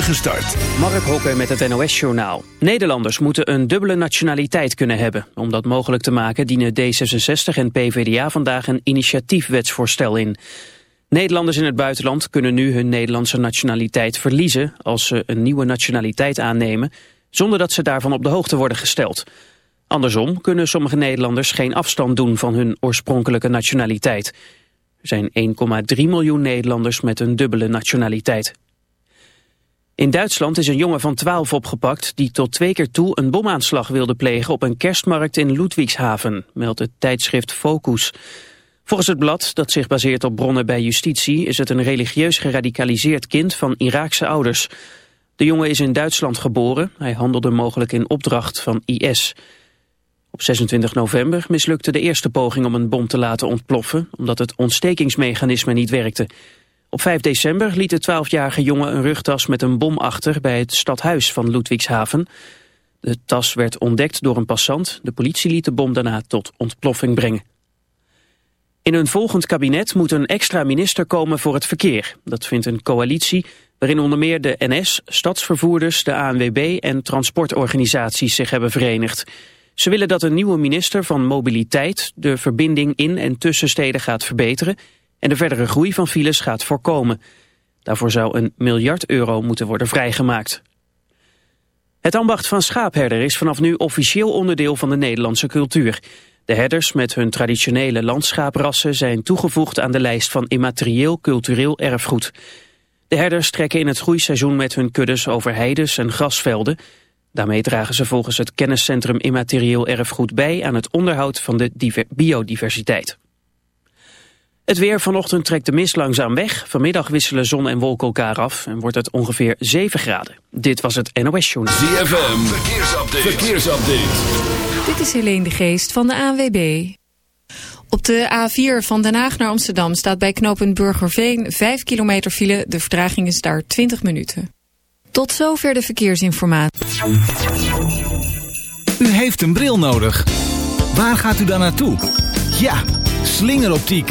start. Mark Hokker met het NOS-journaal. Nederlanders moeten een dubbele nationaliteit kunnen hebben. Om dat mogelijk te maken dienen D66 en PvdA vandaag een initiatiefwetsvoorstel in. Nederlanders in het buitenland kunnen nu hun Nederlandse nationaliteit verliezen... als ze een nieuwe nationaliteit aannemen... zonder dat ze daarvan op de hoogte worden gesteld. Andersom kunnen sommige Nederlanders geen afstand doen van hun oorspronkelijke nationaliteit. Er zijn 1,3 miljoen Nederlanders met een dubbele nationaliteit. In Duitsland is een jongen van 12 opgepakt die tot twee keer toe een bomaanslag wilde plegen op een kerstmarkt in Ludwigshaven, meldt het tijdschrift Focus. Volgens het blad, dat zich baseert op bronnen bij justitie, is het een religieus geradicaliseerd kind van Iraakse ouders. De jongen is in Duitsland geboren, hij handelde mogelijk in opdracht van IS. Op 26 november mislukte de eerste poging om een bom te laten ontploffen, omdat het ontstekingsmechanisme niet werkte. Op 5 december liet de 12-jarige jongen een rugtas met een bom achter bij het stadhuis van Ludwigshaven. De tas werd ontdekt door een passant. De politie liet de bom daarna tot ontploffing brengen. In een volgend kabinet moet een extra minister komen voor het verkeer. Dat vindt een coalitie waarin onder meer de NS, stadsvervoerders, de ANWB en transportorganisaties zich hebben verenigd. Ze willen dat een nieuwe minister van Mobiliteit de verbinding in en tussen steden gaat verbeteren en de verdere groei van files gaat voorkomen. Daarvoor zou een miljard euro moeten worden vrijgemaakt. Het ambacht van schaapherder is vanaf nu officieel onderdeel van de Nederlandse cultuur. De herders met hun traditionele landschaaprassen zijn toegevoegd aan de lijst van immaterieel cultureel erfgoed. De herders trekken in het groeiseizoen met hun kuddes over heides en grasvelden. Daarmee dragen ze volgens het kenniscentrum immaterieel erfgoed bij aan het onderhoud van de biodiversiteit. Het weer vanochtend trekt de mist langzaam weg. Vanmiddag wisselen zon en wolken elkaar af en wordt het ongeveer 7 graden. Dit was het NOS Journal. ZFM, verkeersupdate. verkeersupdate. Dit is Helene de Geest van de ANWB. Op de A4 van Den Haag naar Amsterdam staat bij knooppunt Burgerveen 5 kilometer file. De vertraging is daar 20 minuten. Tot zover de verkeersinformatie. U heeft een bril nodig. Waar gaat u dan naartoe? Ja, slingeroptiek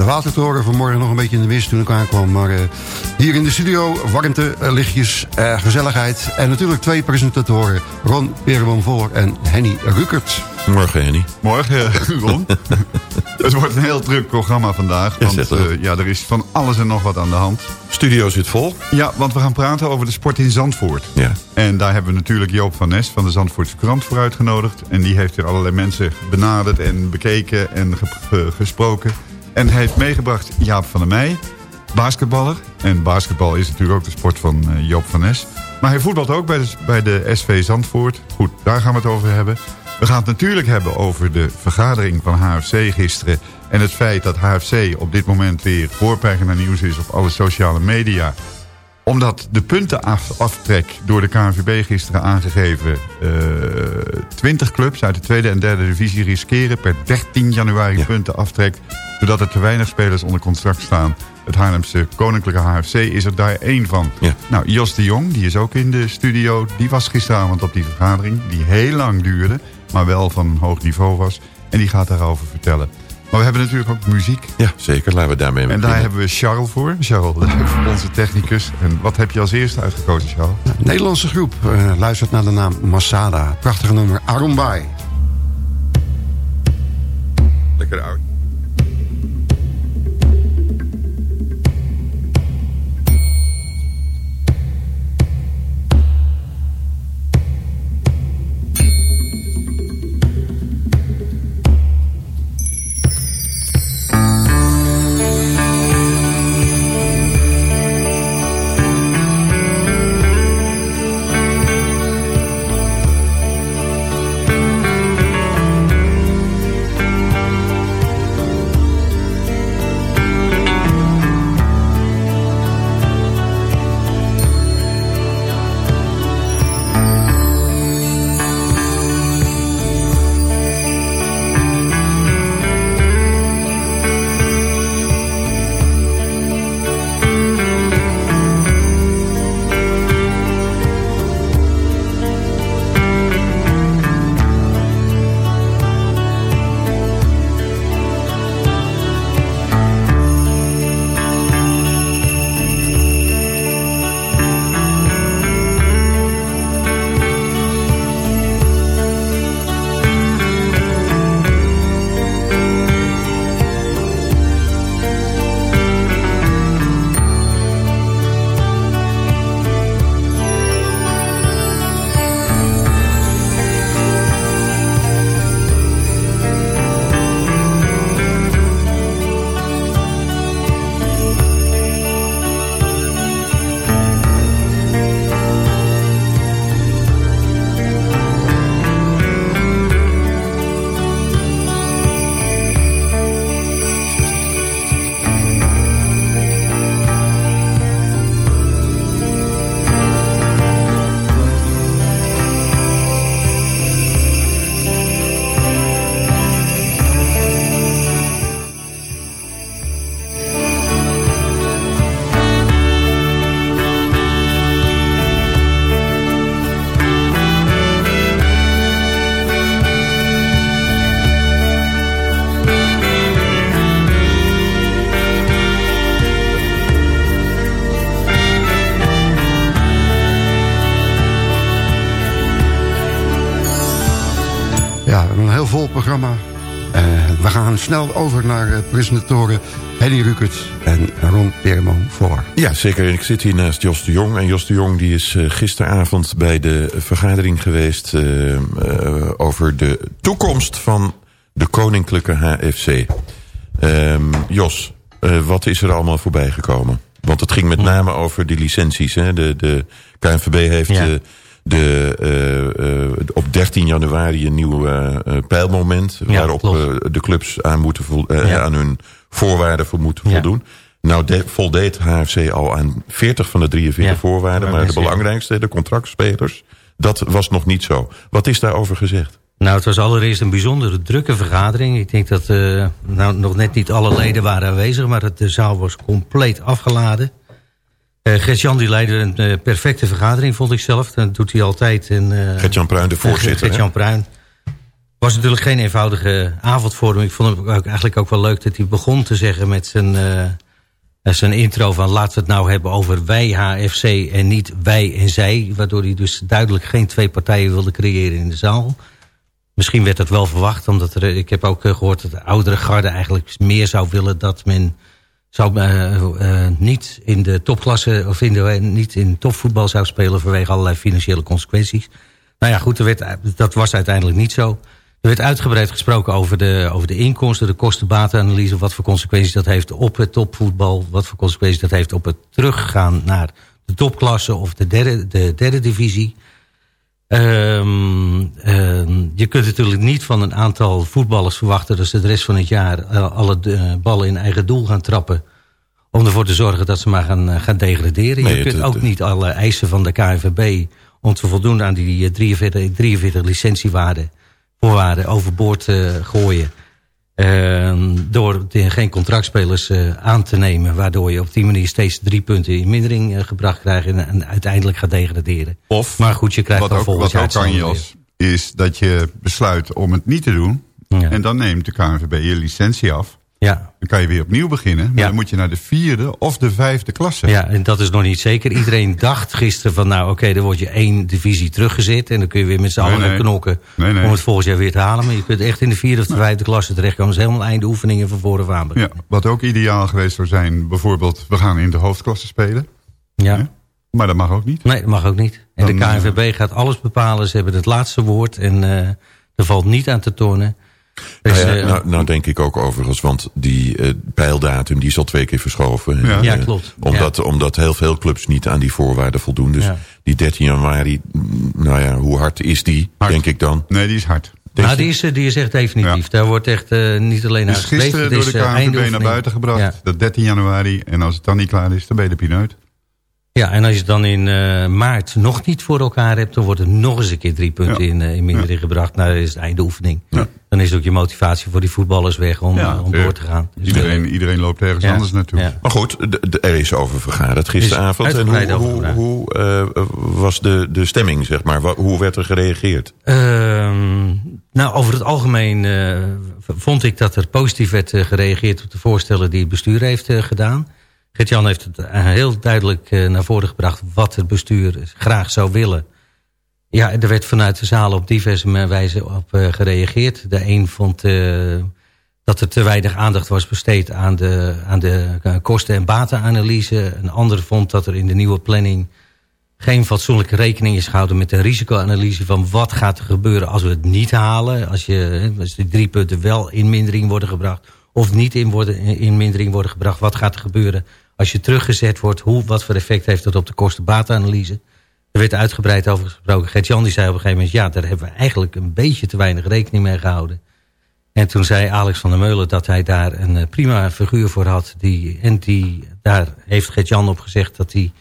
De watertoren vanmorgen nog een beetje in de mist toen ik aankwam. Maar uh, hier in de studio warmte, uh, lichtjes, uh, gezelligheid. En natuurlijk twee presentatoren. Ron Voller en Henny Rukert. Morgen, Henny. Morgen, Ron. Het wordt een heel druk programma vandaag. Want ja, er is van alles en nog wat aan de hand. Studio zit vol. Ja, want we gaan praten over de sport in Zandvoort. Ja. En daar hebben we natuurlijk Joop van Nes van de Zandvoortse krant voor uitgenodigd. En die heeft weer allerlei mensen benaderd en bekeken en ge- ge- gesproken. En heeft meegebracht Jaap van der Meij. basketballer. En basketbal is natuurlijk ook de sport van uh, Joop van Nes. Maar hij voetbalt ook bij de, bij de SV Zandvoort. Goed, daar gaan we het over hebben. We gaan het natuurlijk hebben over de vergadering van HFC gisteren... en het feit dat HFC op dit moment weer voorpagina nieuws is op alle sociale media omdat de puntenaftrek door de KNVB gisteren aangegeven... Uh, eh, 20 clubs uit de tweede en derde divisie riskeren... per 13 januari ja. punten aftrek... zodat er te weinig spelers onder contract staan. Het Haarlemse Koninklijke HFC is er daar één van. Ja. Nou, Jos de Jong, die is ook in de studio... die was gisteravond op die vergadering... die heel lang duurde, maar wel van hoog niveau was... en die gaat daarover vertellen. Maar we hebben natuurlijk ook muziek. Ja, zeker. Laten we daarmee beginnen. En daar hebben we Charles voor. Charles, onze technicus. En wat heb je als eerste uitgekozen, Charles? Nederlandse groep. Uh, luistert naar de naam Masada. Prachtige nummer Arumbai. Lekker oud. Snel over naar uh, presentatoren Henny Rukert en Ron Peerman voor. Ja, zeker. Ik zit hier naast Jos de Jong. En Jos de Jong die is uh, gisteravond bij de vergadering geweest... over de toekomst van de Koninklijke HFC. Um, ehm, Jos, wat is er allemaal voorbij gekomen? Want het ging met name over die licenties. Hè? De, de KNVB heeft... Ja de, uh, uh, op 13 januari een nieuw uh, pijlmoment... Ja, waarop de clubs aan, moeten ja. aan hun voorwaarden voor moeten voldoen. Nou de, voldeed HFC al aan 40 van de 43 voorwaarden... maar de belangrijkste, de contractspelers, dat was nog niet zo. Wat is daarover gezegd? Nou, het was allereerst een bijzondere drukke vergadering. Ik denk dat nou, nog net niet alle leden waren aanwezig... maar het, de zaal was compleet afgeladen. Uh, Gert-Jan die leidde een uh, perfecte vergadering, vond ik zelf. Dat doet hij altijd. En, uh, Gert-Jan Pruin, de voorzitter. Gert-Jan Pruin. was natuurlijk geen eenvoudige avond voor hem. Ik vond het ook eigenlijk ook wel leuk dat hij begon te zeggen met zijn, zijn intro van... laten we het nou hebben over wij HFC en niet wij en zij. Waardoor hij dus duidelijk geen twee partijen wilde creëren in de zaal. Misschien werd dat wel verwacht, omdat er, ik heb ook gehoord dat de oudere garde eigenlijk meer zou willen dat men zou uh, niet in de topklasse of in de, niet in topvoetbal zou spelen vanwege allerlei financiële consequenties. Nou ja, goed, werd, dat was uiteindelijk niet zo. Er werd uitgebreid gesproken over de, over de inkomsten, de kostenbatenanalyse... wat voor consequenties dat heeft op het topvoetbal... wat voor consequenties dat heeft op het teruggaan naar de topklasse... of de derde, de derde divisie. Um, um, je kunt natuurlijk niet van een aantal voetballers verwachten... dat ze de rest van het jaar uh, alle uh, ballen in eigen doel gaan trappen... om ervoor te zorgen dat ze maar gaan, uh, gaan degraderen. Nee, je kunt het, ook niet alle eisen van de KNVB... om te voldoen aan die 43, 43 licentiewaarden voorwaarden overboord uh, gooien. Uh, door geen contractspelers uh, aan te nemen. Waardoor je op die manier steeds drie punten in mindering uh, gebracht krijgt. En, en, uiteindelijk gaat degraderen. Of, maar goed, je krijgt dan wat ook kan als, is dat je besluit om het niet te doen. Ja. En dan neemt de KNVB je licentie af. Ja. Dan kan je weer opnieuw beginnen. Maar Ja. dan moet je naar de vierde of de vijfde klasse. Ja, en dat is nog niet zeker. Iedereen dacht gisteren van nou oké, dan word je één divisie teruggezet. En dan kun je weer met z'n Nee, allen nee. knokken Nee, om het volgend jaar weer te halen. Maar je kunt echt in de vierde of de vijfde klasse terechtkomen. Is helemaal einde oefeningen van voren aan Ja, beginnen. wat ook ideaal geweest zou zijn, bijvoorbeeld, we gaan in de hoofdklasse spelen. Ja. Ja. Maar dat mag ook niet. Nee, dat mag ook niet. En de Dan, eh, KNVB gaat alles bepalen. Ze hebben het laatste woord en eh, er valt niet aan te tornen. Dus, nou, ja, eh, nou, nou denk ik ook overigens, want die eh, pijldatum die is al twee keer verschoven. Ja. En, Ja, eh, klopt. Omdat, omdat heel veel clubs niet aan die voorwaarden voldoen. Dus Ja. die 13 januari, nou ja, hoe hard is die, Hard. denk ik dan? Nee, die is hard. Denk nou, die is, die is echt definitief. Ja. Daar wordt echt eh, niet alleen naar Dus gisteren door is, de KNVB naar buiten gebracht. Ja. Dat 13 januari. En als het dan niet klaar is, dan ben je de pineut. Ja, en als je het dan in eh, maart nog niet voor elkaar hebt... dan wordt er nog eens een keer drie punten Ja. in, in mindering gebracht. Nou, dat is het einde oefening. Ja. Dan is ook je motivatie voor die voetballers weg om, Ja, eh, om door te gaan. Dus, Iedereen, iedereen loopt ergens ja, anders naartoe. ja. Maar goed, de, de- er is over vergaderd gisteravond. Is En hoe, hoe, eh, was de, de stemming, zeg maar? Hoe werd er gereageerd? Ehm, nou, over het algemeen eh, vond ik dat er positief werd gereageerd op de voorstellen die het bestuur heeft eh, gedaan. Gert-Jan heeft het heel duidelijk eh, naar voren gebracht wat het bestuur graag zou willen. Ja, er werd vanuit de zaal op diverse wijze op eh, gereageerd. De een vond eh, dat er te weinig aandacht was besteed aan de, aan de eh, kosten- en batenanalyse. Een ander vond dat er in de nieuwe planning geen fatsoenlijke rekening is gehouden met de risicoanalyse van wat gaat er gebeuren als we het niet halen. Als, je, als die drie punten wel in mindering worden gebracht of niet in, worden, in mindering worden gebracht. Wat gaat er gebeuren als je teruggezet wordt? Hoe, wat voor effect heeft dat op de kosten-batenanalyse? Er werd uitgebreid over gesproken. Gert-Jan die zei op een gegeven moment... ja, daar hebben we eigenlijk een beetje te weinig rekening mee gehouden. En toen zei Alex van der Meulen dat hij daar een eh, prima figuur voor had. Die, en die, daar heeft Gert-Jan op gezegd dat hij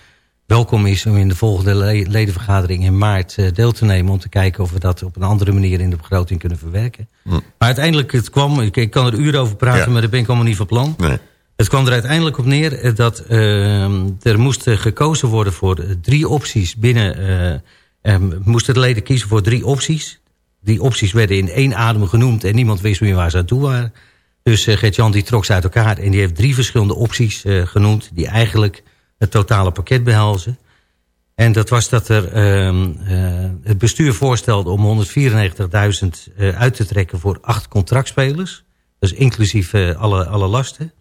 welkom is... om in de volgende le- ledenvergadering in maart eh, deel te nemen... om te kijken of we dat op een andere manier in de begroting kunnen verwerken. Maar uiteindelijk, het kwam, ik, ik kan er uren over praten... Ja. maar daar ben ik allemaal niet van plan. Nee. Het kwam er uiteindelijk op neer dat eh, er moest eh, gekozen worden voor drie opties binnen... eh, eh, moesten de leden kiezen voor drie opties. Die opties werden in één adem genoemd en niemand wist meer waar ze aan toe waren. Dus eh, Gert-Jan trok ze uit elkaar en die heeft drie verschillende opties genoemd... die eigenlijk het totale pakket behelzen. En dat was dat er ehm, eh, het bestuur voorstelde om 194.000 eh, uit te trekken voor acht contractspelers. Dus inclusief alle, alle lasten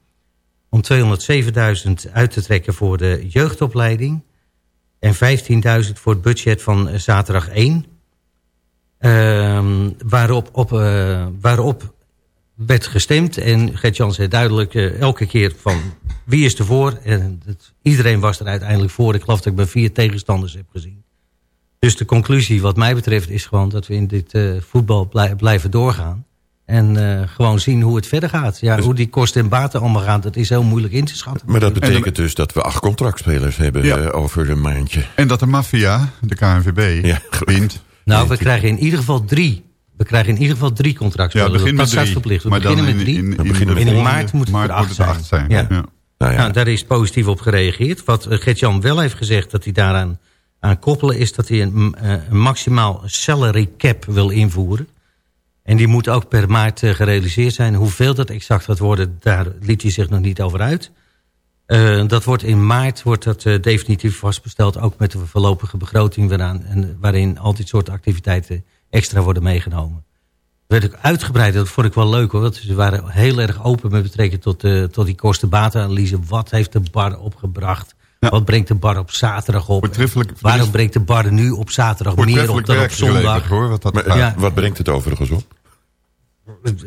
om 207.000 uit te trekken voor de jeugdopleiding... en 15.000 voor het budget van eh, zaterdag 1. Ehm, waarop, op, eh, waarop werd gestemd. En Gert-Jan zei duidelijk eh, elke keer van wie is ervoor. En iedereen was er uiteindelijk voor. Ik geloof dat ik bij vier tegenstanders heb gezien. Dus de conclusie wat mij betreft is gewoon dat we in dit voetbal blij- blijven doorgaan. En eh, gewoon zien hoe het verder gaat. Ja, hoe die kosten en baten allemaal gaan, dat is heel moeilijk in te schatten. Maar dat betekent dus dat we acht contractspelers hebben Ja. eh, over een maandje. En dat de maffia, de KNVB, Ja. wint. Nou, we krijgen in ieder geval drie. We krijgen in ieder geval drie Ja, contractspelers. begin dat met staat drie. verplicht. We maar beginnen dan met drie. In, in, We beginnen de met in maart moet het er acht zijn. Ja. Ja. Nou ja, Nou, daar is positief op gereageerd. Wat eh, Gert-Jan wel heeft gezegd dat hij daaraan aan koppelen... is dat hij een, een maximaal salary cap wil invoeren. En die moet ook per maart eh, gerealiseerd zijn. Hoeveel dat exact gaat worden, daar liet hij zich nog niet over uit. Eh, dat wordt in maart wordt dat, eh, definitief vastgesteld... ook met de voorlopige begroting waaraan, en, waarin al dit soort activiteiten extra worden meegenomen. werd ook uitgebreid, dat vond ik wel leuk hoor. Want ze waren heel erg open met betrekking tot, eh, tot die kostenbatenanalyse. Wat heeft de bar opgebracht? Ja. Wat brengt de bar op zaterdag op? Waarom brengt de bar nu op zaterdag meer op dan op zondag? geleverd, hoor. Wat dat maar, gaat. Ja. wat brengt het overigens op?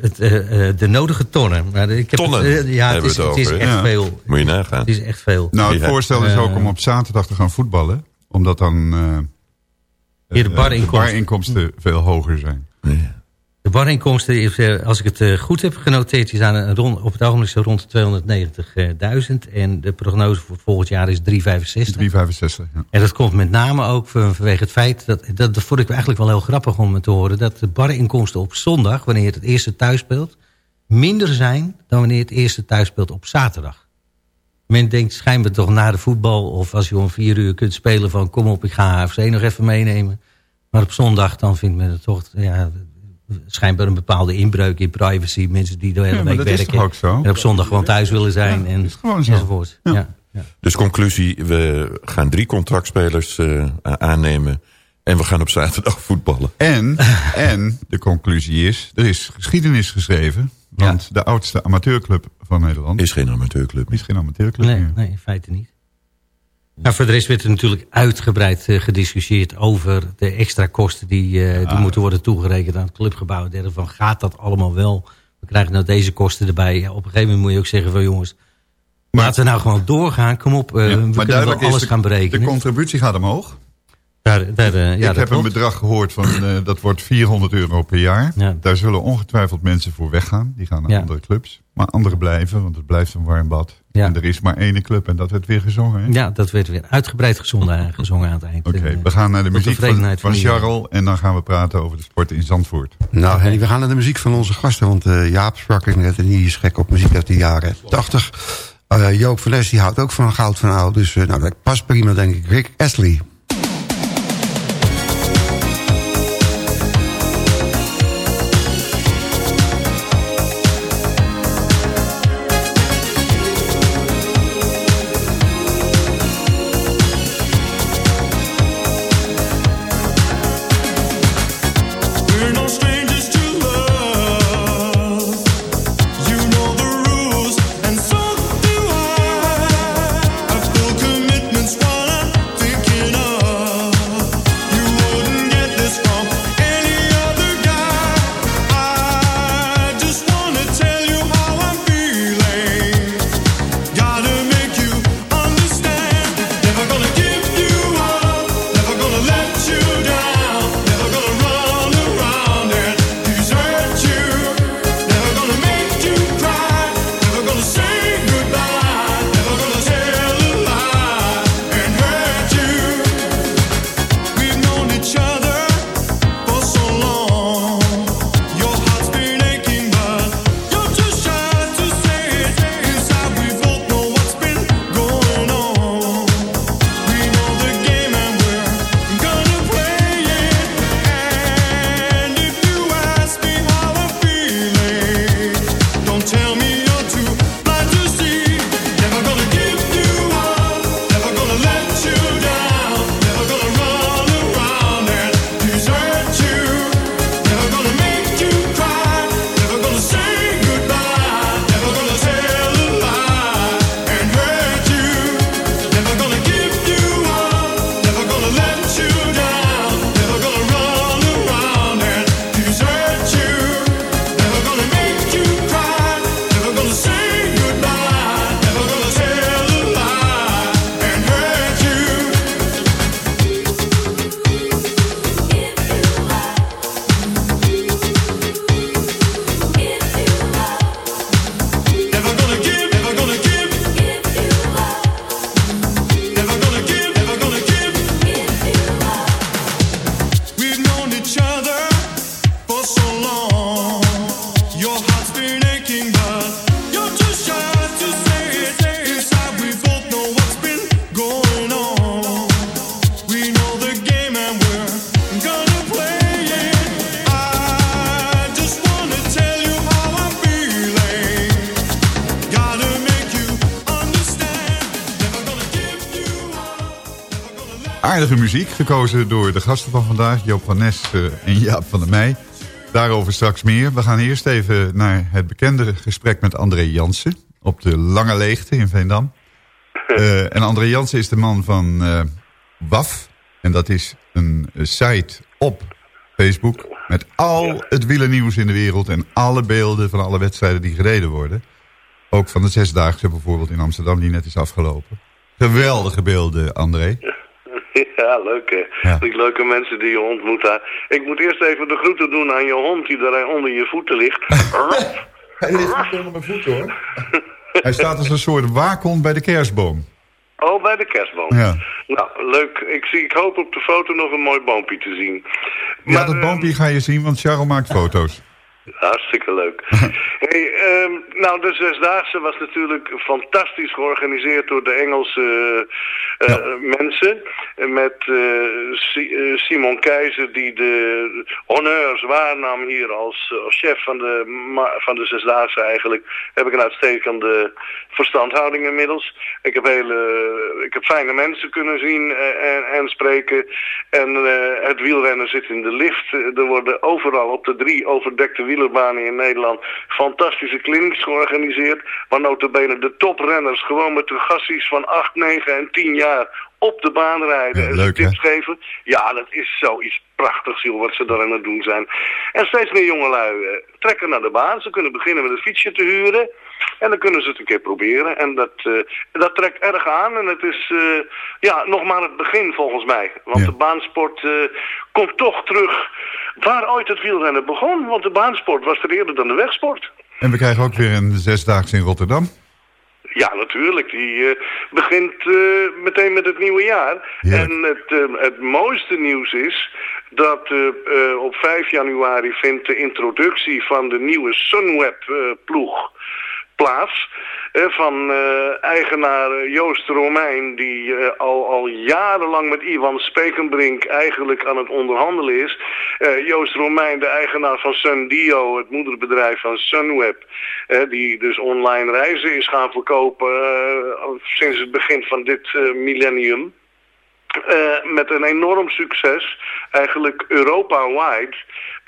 Het, eh, eh, de nodige tonnen. Maar ik heb Tonnen het, eh, ja, het hebben is, we het het is echt ja. veel. Moet je nagaan. Het is echt veel. Nou, het Ja. voorstel is ook om op zaterdag te gaan voetballen. Omdat dan eh, Hier de barinkomsten. barinkomsten veel hoger zijn. De barinkomsten, is, eh, als ik het eh, goed heb genoteerd, die zijn een rond, op het ogenblik zo rond de 290.000. En de prognose voor volgend jaar is 365. 365, ja. En dat komt met name ook van- vanwege het feit, dat, dat, dat vond ik eigenlijk wel heel grappig om te horen, dat de barinkomsten op zondag, wanneer het eerste thuis speelt, minder zijn dan wanneer het eerste thuis speelt op zaterdag. Men denkt schijnbaar toch na de voetbal, of als je om vier uur kunt spelen van kom op, ik ga HFC nog even meenemen. Maar op zondag dan vindt men het toch ja, schijnbaar een bepaalde inbreuk in privacy. Mensen die de hele Ja, week dat is werken ook zo? en op zondag gewoon thuis willen zijn en, is gewoon zo. enzovoort. Ja. Ja. Ja. Dus conclusie, we gaan drie contractspelers eh, aannemen. En we gaan op zaterdag voetballen. En, en de conclusie is, er is geschiedenis geschreven. Want de oudste amateurclub van Nederland Is geen amateurclub. is geen amateurclub Nee, meer. nee, in feite niet. Nou, voor de rest werd er natuurlijk uitgebreid eh, gediscussieerd over de extra kosten die, eh, die moeten worden toegerekend aan het clubgebouw. dergelijke. Van gaat dat allemaal wel? We krijgen nou deze kosten erbij. Ja, op een gegeven moment moet je ook zeggen van jongens, Maar- laten we nou gewoon doorgaan. Kom op, eh, Ja, we kunnen wel alles de, gaan de berekenen. contributie gaat omhoog. Daar, daar, eh, ja, ik dat heb een bedrag gehoord van, eh, dat wordt 400 euro per jaar. Ja. Daar zullen ongetwijfeld mensen voor weggaan. Die gaan naar Ja. andere clubs. Maar anderen blijven, want het blijft een warm bad. Ja. En er is maar één club en dat werd weer gezongen. hè? Ja, dat werd weer uitgebreid gezongen, gezongen aan het eind. Oké, Eh, we gaan naar de muziek van, van. Charles. En dan gaan we praten over de sport in Zandvoort. Nou, Henny, we gaan naar de muziek van onze gasten. Want eh, Jaap sprak ik net en die is gek op muziek uit de jaren 80. Eh, Joop van Nes die houdt ook van goud van oud. Dus eh, nou, dat past prima, denk ik. Rick Astley. Muziek, gekozen door de gasten van vandaag. Joop van Nes eh, en Jaap van der Meij. Daarover straks meer. We gaan eerst even naar het bekende gesprek met André Jansen. Op de Lange Leegte in Veendam. Eh, en André Jansen is de man van eh, WAF. En dat is een site op Facebook. Met al het wielernieuws in de wereld en alle beelden van alle wedstrijden die gereden worden. Ook van de Zesdaagse bijvoorbeeld in Amsterdam die net is afgelopen. Geweldige beelden, André. Ja, leuk hè. Ja. Die leuke mensen die je ontmoet daar. Ik moet eerst even de groeten doen aan je hond die daar onder je voeten ligt. Hij ligt niet onder mijn voeten hoor. Hij staat als een soort waakhond bij de kerstboom. Oh, bij de kerstboom. Ja. Nou, leuk. Ik, zie, ik hoop op de foto nog een mooi boompje te zien. Ja, dat boompje ga je zien, want Charles maakt foto's. Hartstikke leuk. hey, ehm, nou, de Zesdaagse was natuurlijk fantastisch georganiseerd door de Engelse eh, eh, mensen. Met eh, Si- Simon Keizer die de honneurs waarnam hier als, als chef van de, van de Zesdaagse eigenlijk. Heb ik een uitstekende verstandhouding inmiddels. Ik heb, hele, ik heb fijne mensen kunnen zien en, en spreken. En het wielrennen zit in de lift. Er worden overal op de drie overdekte wielerbanen in Nederland fantastische clinics georganiseerd. Waar notabene de toprenners gewoon met hun gassies van 8, 9 en 10 jaar op de baan rijden Ja, en hè? tips geven. Ja, dat is zoiets prachtigs, joh, wat ze daar aan het doen zijn. En steeds meer jongelui eh, trekken naar de baan. Ze kunnen beginnen met een fietsje te huren. En dan kunnen ze het een keer proberen. En dat, eh, dat trekt erg aan. En het is eh, ja, nog maar het begin volgens mij. Want Ja. de baansport eh, komt toch terug waar ooit het wielrennen begon. Want de baansport was er eerder dan de wegsport. En we krijgen ook weer een zesdaagse in Rotterdam. Ja, natuurlijk. Die begint meteen met het nieuwe jaar. En het, het mooiste nieuws is dat op 5 januari vindt de introductie van de nieuwe Sunweb-ploeg plaats. Eh, van eh, eigenaar eh, Joost Romein, die al, al jarenlang met Ivan Spekenbrink eigenlijk aan het onderhandelen is. Joost Romein, de eigenaar van Sundio, het moederbedrijf van Sunweb, die dus online reizen is gaan verkopen sinds het begin van dit millennium. Met een enorm succes, eigenlijk Europa-wide.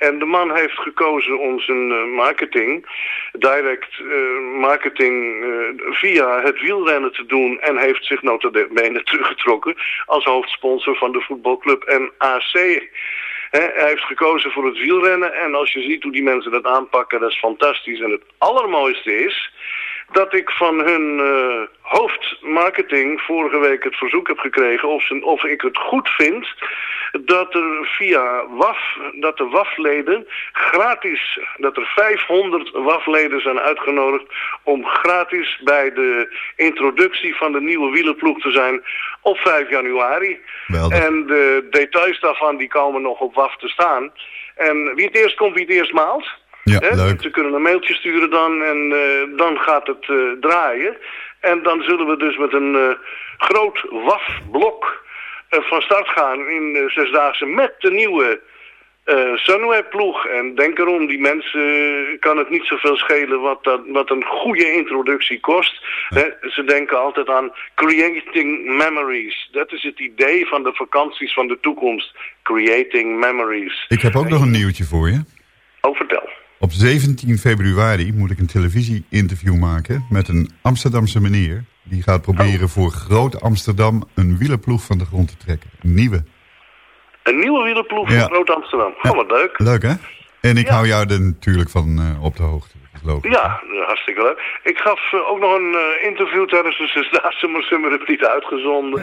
En de man heeft gekozen om zijn eh, marketing, direct eh, marketing eh, via het wielrennen te doen. En heeft zich nota bene teruggetrokken als hoofdsponsor van de voetbalclub NAC. Hè, hij heeft gekozen voor het wielrennen en als je ziet hoe die mensen dat aanpakken, dat is fantastisch. En het allermooiste is dat ik van hun hoofdmarketing vorige week het verzoek heb gekregen of, ze, of ik het goed vind dat er via WAF, dat de WAF-leden gratis, dat er 500 WAF-leden zijn uitgenodigd om gratis bij de introductie van de nieuwe wielerploeg te zijn op 5 januari. En de details daarvan die komen nog op WAF te staan. En wie het eerst komt, wie het eerst maalt. Ja, leuk. Ze kunnen een mailtje sturen dan en eh, dan gaat het eh, draaien. En dan zullen we dus met een eh, groot WAF-blok van start gaan in de Zesdaagse met de nieuwe eh Sunweb-ploeg. En denk erom, die mensen eh, kan het niet zoveel schelen wat, dat, wat een goede introductie kost. Ze denken altijd aan creating memories. Dat is het idee van de vakanties van de toekomst. Creating memories. Ik heb ook nog een nieuwtje voor je. Oh, vertel. Op 17 februari moet ik een televisie-interview maken met een Amsterdamse meneer. Die gaat proberen voor Groot Amsterdam een wielerploeg van de grond te trekken. Een nieuwe. Een nieuwe wielerploeg Ja. van Groot Amsterdam. Oh, wat leuk. Leuk hè? En ik Ja. hou jou er natuurlijk van eh, op de hoogte. Logisch. Ja, hartstikke leuk. Ik gaf eh, ook nog een eh, interview tijdens de Zesdaagse, maar ze hebben het niet uitgezonden.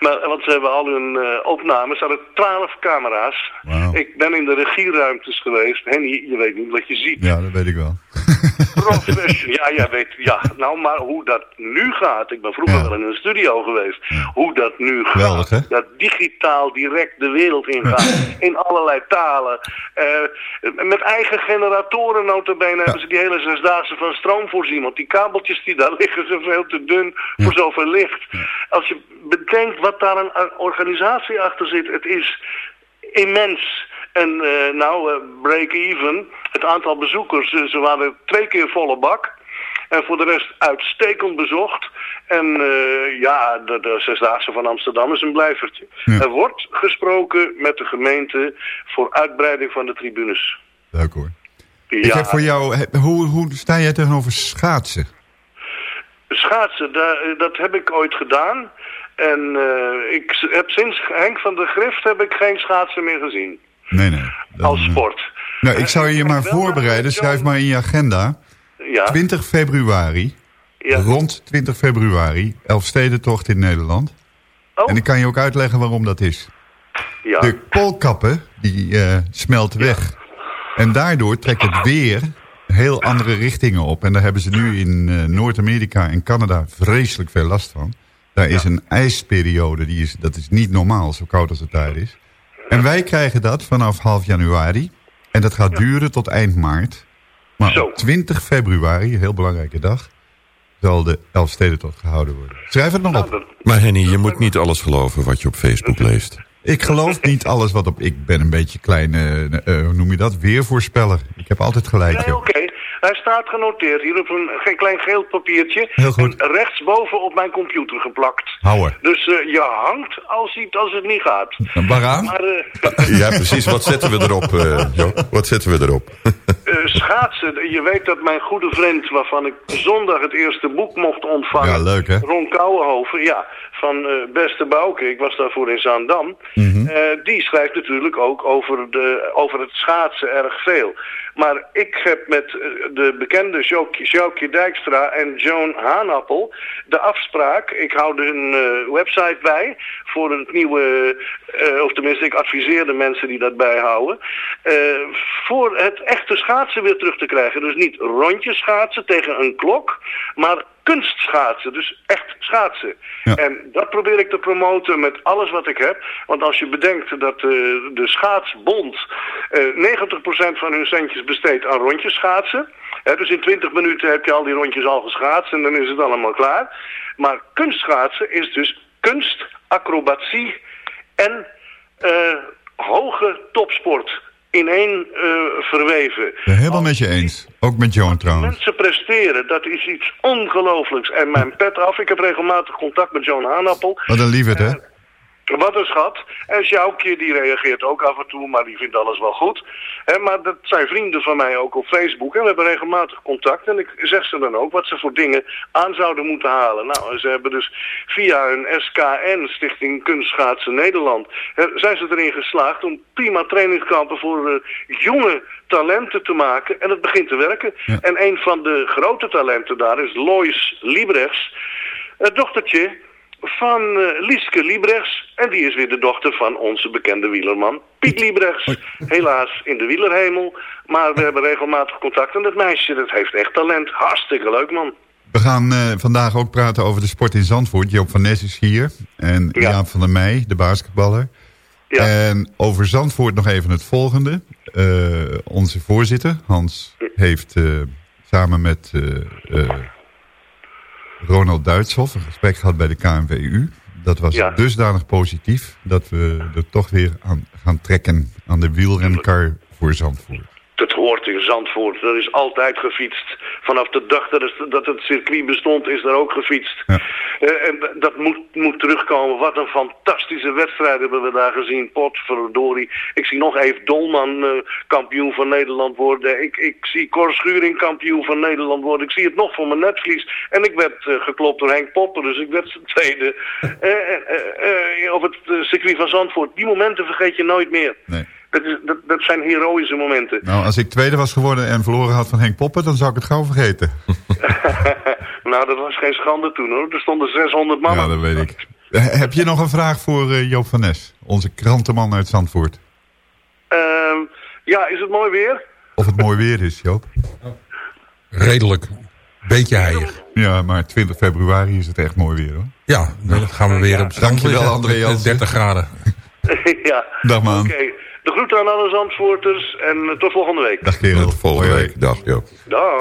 maar, want ze hebben al hun eh, opnames, ze hadden twaalf camera's. Ik ben in de regieruimtes geweest. Henny, je weet niet wat je ziet. Ja, dat weet ik wel. Profession. Ja, jij weet. Ja, nou, maar hoe dat nu gaat. Ik ben vroeger Ja. wel in een studio geweest. Hoe dat nu Geweldig, gaat. hè? Dat digitaal direct de wereld ingaat. in allerlei talen. Eh, met eigen generatoren notabene hebben ze die hele zesdaagse van stroom voorzien. Want die kabeltjes die daar liggen zijn veel te dun voor zoveel licht. Als je bedenkt wat daar een organisatie achter zit. Het is immens. En eh, nou, eh, break-even, het aantal bezoekers, eh, ze waren twee keer volle bak. En voor de rest uitstekend bezocht. En ja, de, de Zesdaagse van Amsterdam is een blijvertje. Ja. Er wordt gesproken met de gemeente voor uitbreiding van de tribunes. Leuk hoor. Ja, Ik heb voor jou, hoe, hoe sta jij tegenover schaatsen? Schaatsen, da- dat heb ik ooit gedaan. En ik heb sinds Henk van der Grift heb ik geen schaatsen meer gezien. Nee, nee. Als eh, sport. Nou, ik zou je maar voorbereiden. Schrijf maar in je agenda. Ja, 20 februari, ja. rond 20 februari, Elfstedentocht in Nederland. Oh, En ik kan je ook uitleggen waarom dat is. ja. De koolkappen, die eh, smelten weg. En daardoor trekt het weer heel andere richtingen op. En daar hebben ze nu in eh, Noord-Amerika en Canada vreselijk veel last van. Daar is een ijsperiode, die is, dat is niet normaal, zo koud als het daar is. En wij krijgen dat vanaf half januari. En dat gaat duren tot eind maart. Maar Zo. op 20 februari, een heel belangrijke dag... zal de Elfstedentocht gehouden worden. Schrijf het nog Nou, op. Maar Henny, je moet niet alles geloven wat je op Facebook leest. Ik geloof niet alles wat op... Ik ben een beetje klein, eh, eh, hoe noem je dat? Weervoorspeller. Ik heb altijd gelijk, Nee, oké. Hij staat genoteerd hier op een geen klein geel papiertje. Heel goed. En rechtsboven op mijn computer geplakt. Houwer. Dus eh, je hangt als, het- als het niet gaat. Waaraan? Maar eh, Ja, precies. Wat zetten we erop, eh Jo? Wat zetten we erop? eh, schaatsen, je weet dat mijn goede vriend... waarvan ik zondag het eerste boek mocht ontvangen... Ja, leuk, hè? Ron Kouwenhoven, ja, van eh, Beste Bouke. Ik was daarvoor in Zaandam. Mhm. Eh, die schrijft natuurlijk ook over, de, over het schaatsen erg veel. Maar ik heb met eh, de bekende Sjoukje Dijkstra en Joan Haanappel de afspraak. Ik hou hun eh, website bij voor het nieuwe, eh, of tenminste ik adviseer de mensen die dat bijhouden. voor het echte schaatsen weer terug te krijgen. Dus niet rondjes schaatsen tegen een klok, maar kunstschaatsen. Dus echt schaatsen. Ja. En dat probeer ik te promoten met alles wat ik heb. Want als je bedenkt dat eh, de schaatsbond eh 90% van hun centjes besteedt aan rondjes schaatsen. Hè, dus in 20 minuten heb je al die rondjes al geschaatst en dan is het allemaal klaar. Maar kunstschaatsen is dus kunst, acrobatie en eh, hoge topsport in één eh, verweven. Helemaal met je eens. Ook met Joan trouwens. Mensen presteren, dat is iets ongelooflijks. En mijn pet af, ik heb regelmatig contact met Joan Haanappel. Wat een lieverd, hè? Wat een schat. En Sjoukje die reageert ook af en toe, maar die vindt alles wel goed. Maar dat zijn vrienden van mij ook op Facebook. En we hebben regelmatig contact. En ik zeg ze dan ook wat ze voor dingen aan zouden moeten halen. Nou, ze hebben dus via hun SKN, Stichting Kunstschaatsen Nederland... zijn ze erin geslaagd om prima trainingskampen voor jonge talenten te maken. En het begint te werken. En een van de grote talenten daar is Lois Liebrechts. Het dochtertje van eh, Lieske Liebrechts. En die is weer de dochter van onze bekende wielerman Piet Liebrechts. Helaas in de wielerhemel. Maar we hebben regelmatig contact. En dat meisje, dat heeft echt talent. Hartstikke leuk, man. We gaan eh, vandaag ook praten over de sport in Zandvoort. Joop van Nes is hier. En Ja. Jaap van der Meij, de basketballer. Ja. En over Zandvoort nog even het volgende. Eh, onze voorzitter, Hans, heeft samen met Ronald Duitshoff... een gesprek gehad bij de KNWU. Dat was Ja. dusdanig positief dat we er toch weer aan gaan trekken... aan de wielrenkar voor Zandvoort. Het hoort in Zandvoort. Er is altijd gefietst. Vanaf de dag dat het, dat het circuit bestond is er ook gefietst. Ja. Eh, en dat moet, moet terugkomen. Wat een fantastische wedstrijd hebben we daar gezien. Potverdorie. Ik zie nog even Dolman eh, kampioen van Nederland worden. Ik, ik zie Cor Schuring kampioen van Nederland worden. Ik zie het nog voor mijn netvlies. En ik werd eh, geklopt door Henk Popper. Dus ik werd tweede op het circuit van Zandvoort. Die momenten vergeet je nooit meer. Nee. Dat, is, dat, dat zijn heroïsche momenten. Nou, als ik tweede was geworden en verloren had van Henk Poppen... dan zou ik het gauw vergeten. nou, dat was geen schande toen hoor. Er stonden 600 mannen. Ja, dat weet ik. Eh, Heb je nog een vraag voor eh, Joop van Nes? Onze krantenman uit Zandvoort. Ehm, ja, is het mooi weer? Of het mooi weer is, Joop. Redelijk. Beetje heilig. Ja, maar 20 februari is het echt mooi weer, hoor. Ja, dan gaan we weer op Dankjewel, André met Jansen. 30 graden. ja. Dag, man. Oké. De groeten aan alle Zandvoorters en eh, tot volgende week. Dag, kerel. Tot volgende week. Dag, Jo. Dag.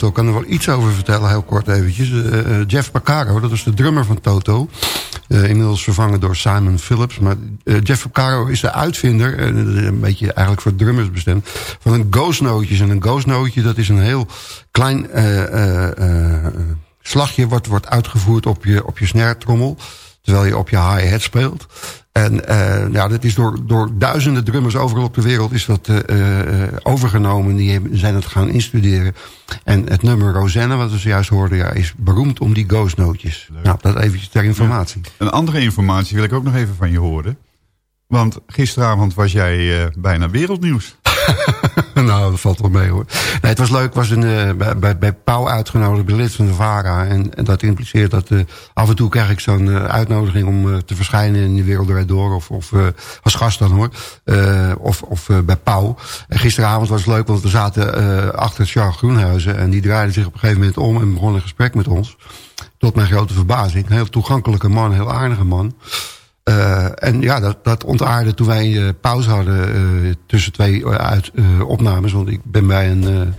Toto Ik kan er wel iets over vertellen, heel kort eventjes. Eh, eh, Jeff Porcaro, dat is de drummer van Toto. Eh, inmiddels vervangen door Simon Phillips. Maar Jeff Porcaro is de uitvinder, een beetje eigenlijk voor drummers bestemd... van een ghostnootjes. En een ghostnootje, dat is een heel klein slagje... wat wordt uitgevoerd op je, op je snare-trommel... terwijl je op je hi-hat speelt. En eh, ja, dat is door, door duizenden drummers overal op de wereld is dat eh, eh, overgenomen. Die zijn het gaan instuderen. En het nummer Rosanna, wat we zojuist hoorden, ja, is beroemd om die ghostnootjes. Nou, dat eventjes ter informatie. Een andere informatie wil ik ook nog even van je horen. Want gisteravond was jij bijna wereldnieuws. nou, dat valt wel mee hoor. Nee, het was leuk. Was een, eh, bij, bij, Pauw uitgenodigd, bij lid van de VARA. En, en dat impliceert dat eh, af en toe krijg ik zo'n eh, uitnodiging om te verschijnen in de Wereld Door. Of, of als gast dan hoor. Of of bij Pauw. En gisteravond was het leuk, want we zaten achter Charles Groenhuizen. En die draaide zich op een gegeven moment om en begon een gesprek met ons. Tot mijn grote verbazing. Een heel toegankelijke man, heel aardige man. Eh, en ja, dat, dat ontaarde toen wij eh, pauze hadden eh, tussen twee uit, opnames. Want ik ben bij een,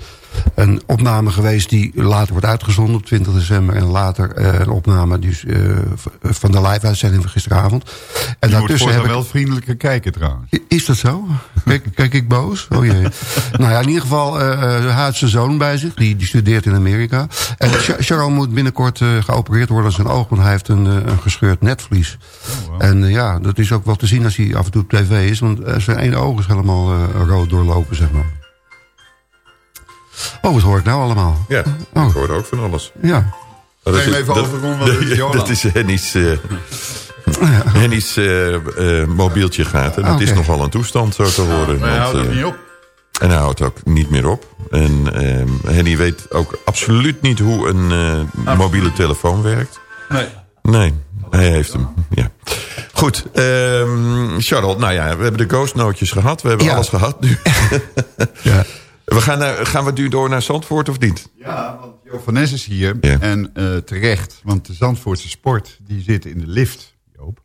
een opname geweest die later wordt uitgezonden op 20 december. En later eh, een opname dus, eh, v- van de live-uitzending van gisteravond. En je daartussen voortaan heb ik... wel vriendelijker kijken trouwens. Is dat zo? Kijk, kijk ik boos? Oh jee. nou ja, in ieder geval, eh, eh, hij heeft zijn zoon bij zich. Die, die studeert in Amerika. En Sharon moet binnenkort eh, geopereerd worden aan zijn oog. Want hij heeft een, eh, een gescheurd netvlies. En eh, ja, dat is ook wel te zien als hij af en toe op tv is. Want eh, zijn ene oog is helemaal eh, rood doorlopen, zeg maar. Oh, wat hoor ik nou allemaal? Ja, Oh. ik hoorde ook van alles. Ja. Dat Neem even over, Ron, want het is Johan. dat is Henny's, eh Henny's eh, eh, mobieltje gaat. En dat is nogal een toestand zo te horen. Maar hij houdt het niet op. En hij houdt ook niet meer op. En ehm, Henny weet ook absoluut niet hoe een eh, mobiele telefoon werkt. Nee. Nee, hij heeft hem. Ja. Goed, ehm Charlotte, nou ja, we hebben de ghostnootjes gehad. We hebben Ja. alles gehad nu. ja. We gaan, naar, gaan we nu door naar Zandvoort of niet? Ja, want Joop van Nes is hier. Ja. En eh, terecht, want de Zandvoortse sport die zit in de lift. Joop.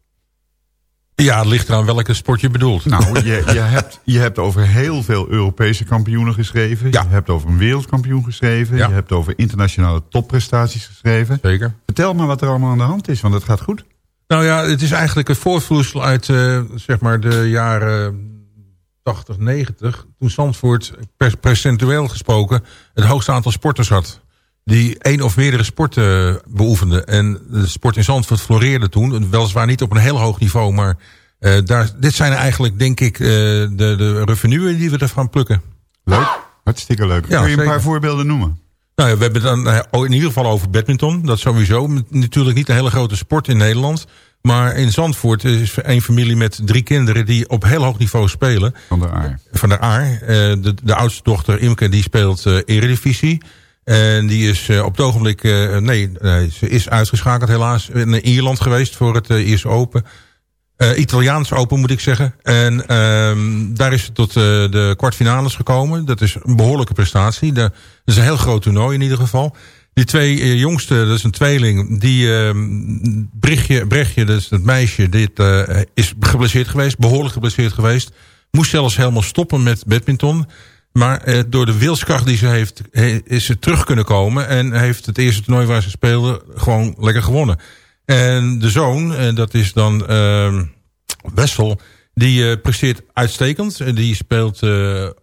Ja, het ligt eraan welke sport je bedoelt. Nou, je, je, hebt, je hebt over heel veel Europese kampioenen geschreven. Ja. Je hebt over een wereldkampioen geschreven. Ja. Je hebt over internationale topprestaties geschreven. Zeker. Vertel maar wat er allemaal aan de hand is, want het gaat goed. Nou ja, het is eigenlijk een voortvloeisel uit eh, zeg maar de jaren 80, 90. Toen Zandvoort per- percentueel gesproken het hoogste aantal sporters had. Die één of meerdere sporten beoefenden. En de sport in Zandvoort floreerde toen. Weliswaar niet op een heel hoog niveau. Maar eh, daar, dit zijn eigenlijk denk ik eh, de, de revenuen die we ervan plukken. Leuk, hartstikke leuk. Ja, Kun je een zeker. paar voorbeelden noemen? Nou ja, we hebben dan eh, in ieder geval over badminton. Dat sowieso. Natuurlijk niet een hele grote sport in Nederland. Maar in Zandvoort is een familie met drie kinderen die op heel hoog niveau spelen. Van der Aar. Van der Aar. eh, De, de oudste dochter Imke die speelt eh, eredivisie. En die is eh, op het ogenblik... nee, ze is uitgeschakeld helaas. In Ierland geweest voor het eerste Open. Eh, Italiaans Open moet ik zeggen. En ehm, daar is het tot eh, de kwartfinales gekomen. Dat is een behoorlijke prestatie. De- Dat is een heel groot toernooi in ieder geval. Die twee eh, jongste, dat is een tweeling. Die ehm Brechtje, Brechtje, dat is het meisje, dit eh, is geblesseerd geweest. Behoorlijk geblesseerd geweest. Moest zelfs helemaal stoppen met badminton. Maar eh, door de wilskracht die ze heeft, he- is ze terug kunnen komen. En heeft het eerste toernooi waar ze speelde gewoon lekker gewonnen. En de zoon, en dat is dan ehm Wessel, die presteert uitstekend. En Die speelt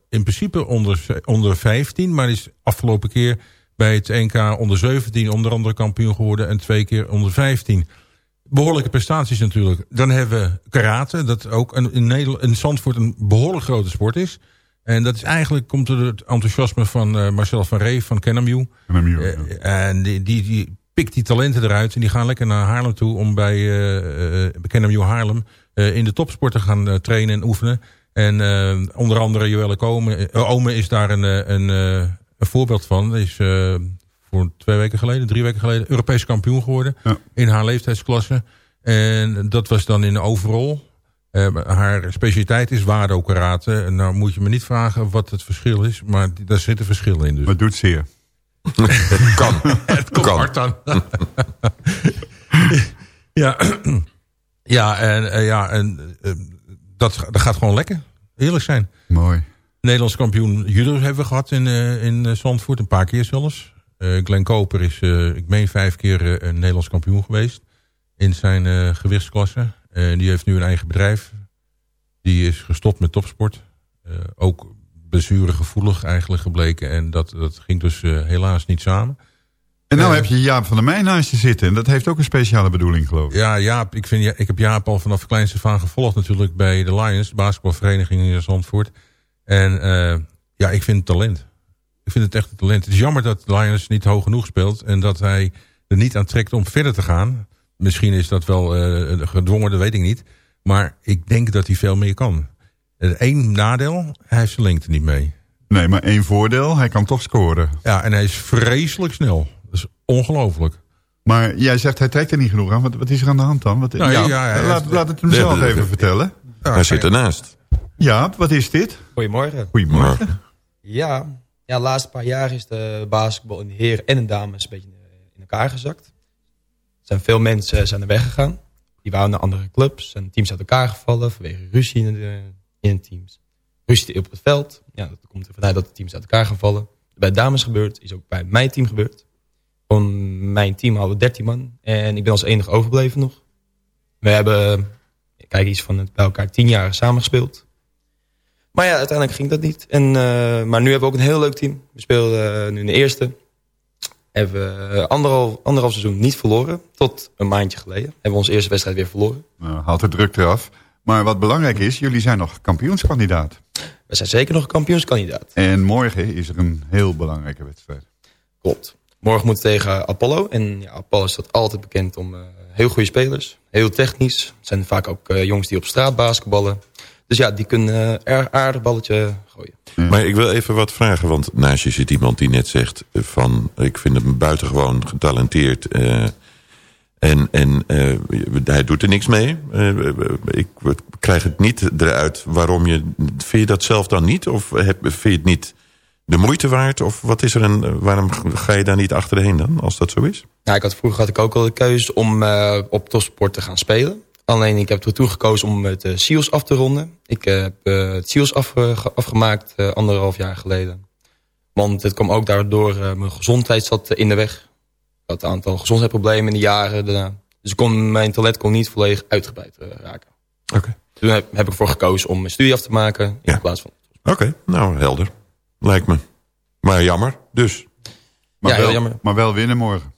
in principe onder, onder 15, maar is afgelopen keer bij het NK onder 17 onder andere kampioen geworden en twee keer onder 15. Behoorlijke prestaties natuurlijk. Dan hebben we karate, dat ook een, in, Nederland, in Zandvoort een behoorlijk grote sport is. En dat is eigenlijk, komt door het enthousiasme van eh, Marcel van Ree van. Kenamju, Eh, En die, die, die pikt die talenten eruit. En die gaan lekker naar Haarlem toe om bij uh, Haarlem uh, in de topsport te gaan uh, trainen en oefenen. En onder andere Joelle Ome, uh, Ome is daar een, een, een voorbeeld van. Die is uh, voor twee weken geleden, drie weken geleden, Europees kampioen geworden. Ja. In haar leeftijdsklasse. En dat was dan in de overall. Uh, haar specialiteit is waardo-karate. Nou moet je me niet vragen wat het verschil is. Maar daar zitten verschillen in. Dus. Maar doet zeer. het kan. het komt kan. hard aan. ja. ja, en, uh, ja, en dat, dat gaat gewoon lekker. Eerlijk zijn. Mooi. Nederlands kampioen judo hebben we gehad in, uh, in Zandvoort. Een paar keer zelfs. Uh, Glenn Koper is, uh, ik meen, vijf keer een Nederlands kampioen geweest. In zijn gewichtsklasse. Die heeft nu een eigen bedrijf. Die is gestopt met topsport. Ook blessuregevoelig eigenlijk gebleken. En dat, dat ging dus helaas niet samen. En nou heb je Jaap van der Meij naast je zitten. En dat heeft ook een speciale bedoeling geloof ik. Ja, Jaap. Ik, vind, ik heb Jaap al vanaf kleinste van gevolgd natuurlijk bij de Lions. De basketbalvereniging in Zandvoort. En uh, ja, ik vind het talent. Ik vind het echt een talent. Het is jammer dat Lions niet hoog genoeg speelt. En dat hij er niet aan trekt om verder te gaan. Misschien is dat wel uh, gedwongen, dat weet ik niet. Maar ik denk dat hij veel meer kan. Eén nadeel, hij heeft zijn lengte niet mee. Nee, maar één voordeel, hij kan toch scoren. Ja, en hij is vreselijk snel. Dat is ongelooflijk. Maar jij zegt hij trekt er niet genoeg aan. Wat, wat is er aan de hand dan? Wat, nou, ja, ja, laat, laat het hem zelf even vertellen. Ja, hij zit ernaast. Ja, wat is dit? Goedemorgen. Goedemorgen. Ja, ja, de laatste paar jaar is de basketbal in de heren en de dames een beetje in elkaar gezakt. Er zijn veel mensen zijn er weggegaan. Die waren naar andere clubs. En teams uit elkaar gevallen vanwege ruzie in de, in teams. Ruzie op het veld. Ja, dat komt er vanuit dat de teams uit elkaar gaan vallen. Bij de dames gebeurd. Is ook bij mijn team gebeurd. Van mijn team hadden we 13 man. En ik ben als enige overgebleven nog. We hebben, kijk, iets van het bij elkaar 10 jaar samengespeeld. Maar ja, uiteindelijk ging dat niet. En, uh, maar nu hebben we ook een heel leuk team. We speelden uh, nu in de eerste. Hebben we anderhalf, anderhalf seizoen niet verloren. Tot een maandje geleden. Hebben we onze eerste wedstrijd weer verloren. Nou, haalt de druk eraf. Maar wat belangrijk is, jullie zijn nog kampioenskandidaat. We zijn zeker nog kampioenskandidaat. En morgen is er een heel belangrijke wedstrijd. Klopt. Morgen moet tegen Apollo. En ja, Apollo staat altijd bekend om uh, heel goede spelers. Heel technisch. Het zijn vaak ook uh, jongens die op straat basketballen. Dus ja, die kunnen uh, erg aardig balletje gooien. Ja. Maar ik wil even wat vragen, want naast je zit iemand die net zegt van... ik vind hem buitengewoon getalenteerd... En, en uh, hij doet er niks mee. Uh, ik krijg het niet eruit waarom je... Vind je dat zelf dan niet? Of heb, vind je het niet de moeite waard? Of wat is er en waarom ga je daar niet achterheen dan, als dat zo is? Ja, ik had, vroeger had ik ook al de keuze om uh, op topsport te gaan spelen. Alleen ik heb ertoe gekozen om het uh, SEALS af te ronden. Ik heb uh, het SEALS af, afgemaakt anderhalf jaar geleden. Want het kwam ook daardoor, mijn gezondheid zat in de weg had een aantal gezondheidsproblemen in de jaren daarna. Dus kon, mijn talent kon niet volledig uitgebreid uh, raken. Oké. Okay. Toen heb, heb, ik ervoor gekozen om mijn studie af te maken ja. in plaats van... Oké, okay. nou helder. Lijkt me. Maar jammer, dus. Maar, ja, wel, jammer. maar wel winnen morgen.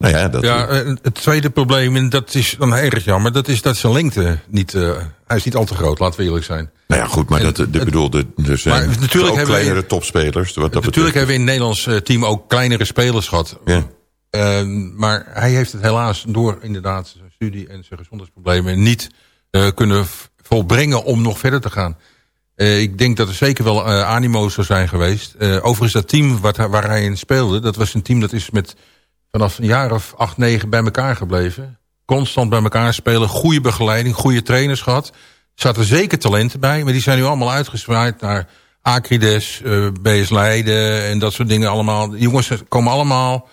Nou ja, dat ja, het tweede probleem, en dat is dan erg jammer... dat is dat zijn lengte niet... Uh, hij is niet al te groot, laten we eerlijk zijn. Nou ja, goed, maar en, dat, de, bedoel, er zijn maar natuurlijk ook kleinere we, topspelers. Wat dat natuurlijk betreft. hebben we in het Nederlands team ook kleinere spelers gehad. Ja. Uh, maar hij heeft het helaas door inderdaad zijn studie en zijn gezondheidsproblemen niet uh, kunnen volbrengen om nog verder te gaan. Uh, ik denk dat er zeker wel animo's zou zijn geweest. overigens dat team wat, waar hij in speelde, dat was een team dat is met vanaf een jaar of acht, negen bij elkaar gebleven. Constant bij elkaar spelen, goede begeleiding, goede trainers gehad. Er zaten zeker talenten bij, maar die zijn nu allemaal uitgezwaaid naar Acrides, BS Leiden en dat soort dingen allemaal. Die jongens komen allemaal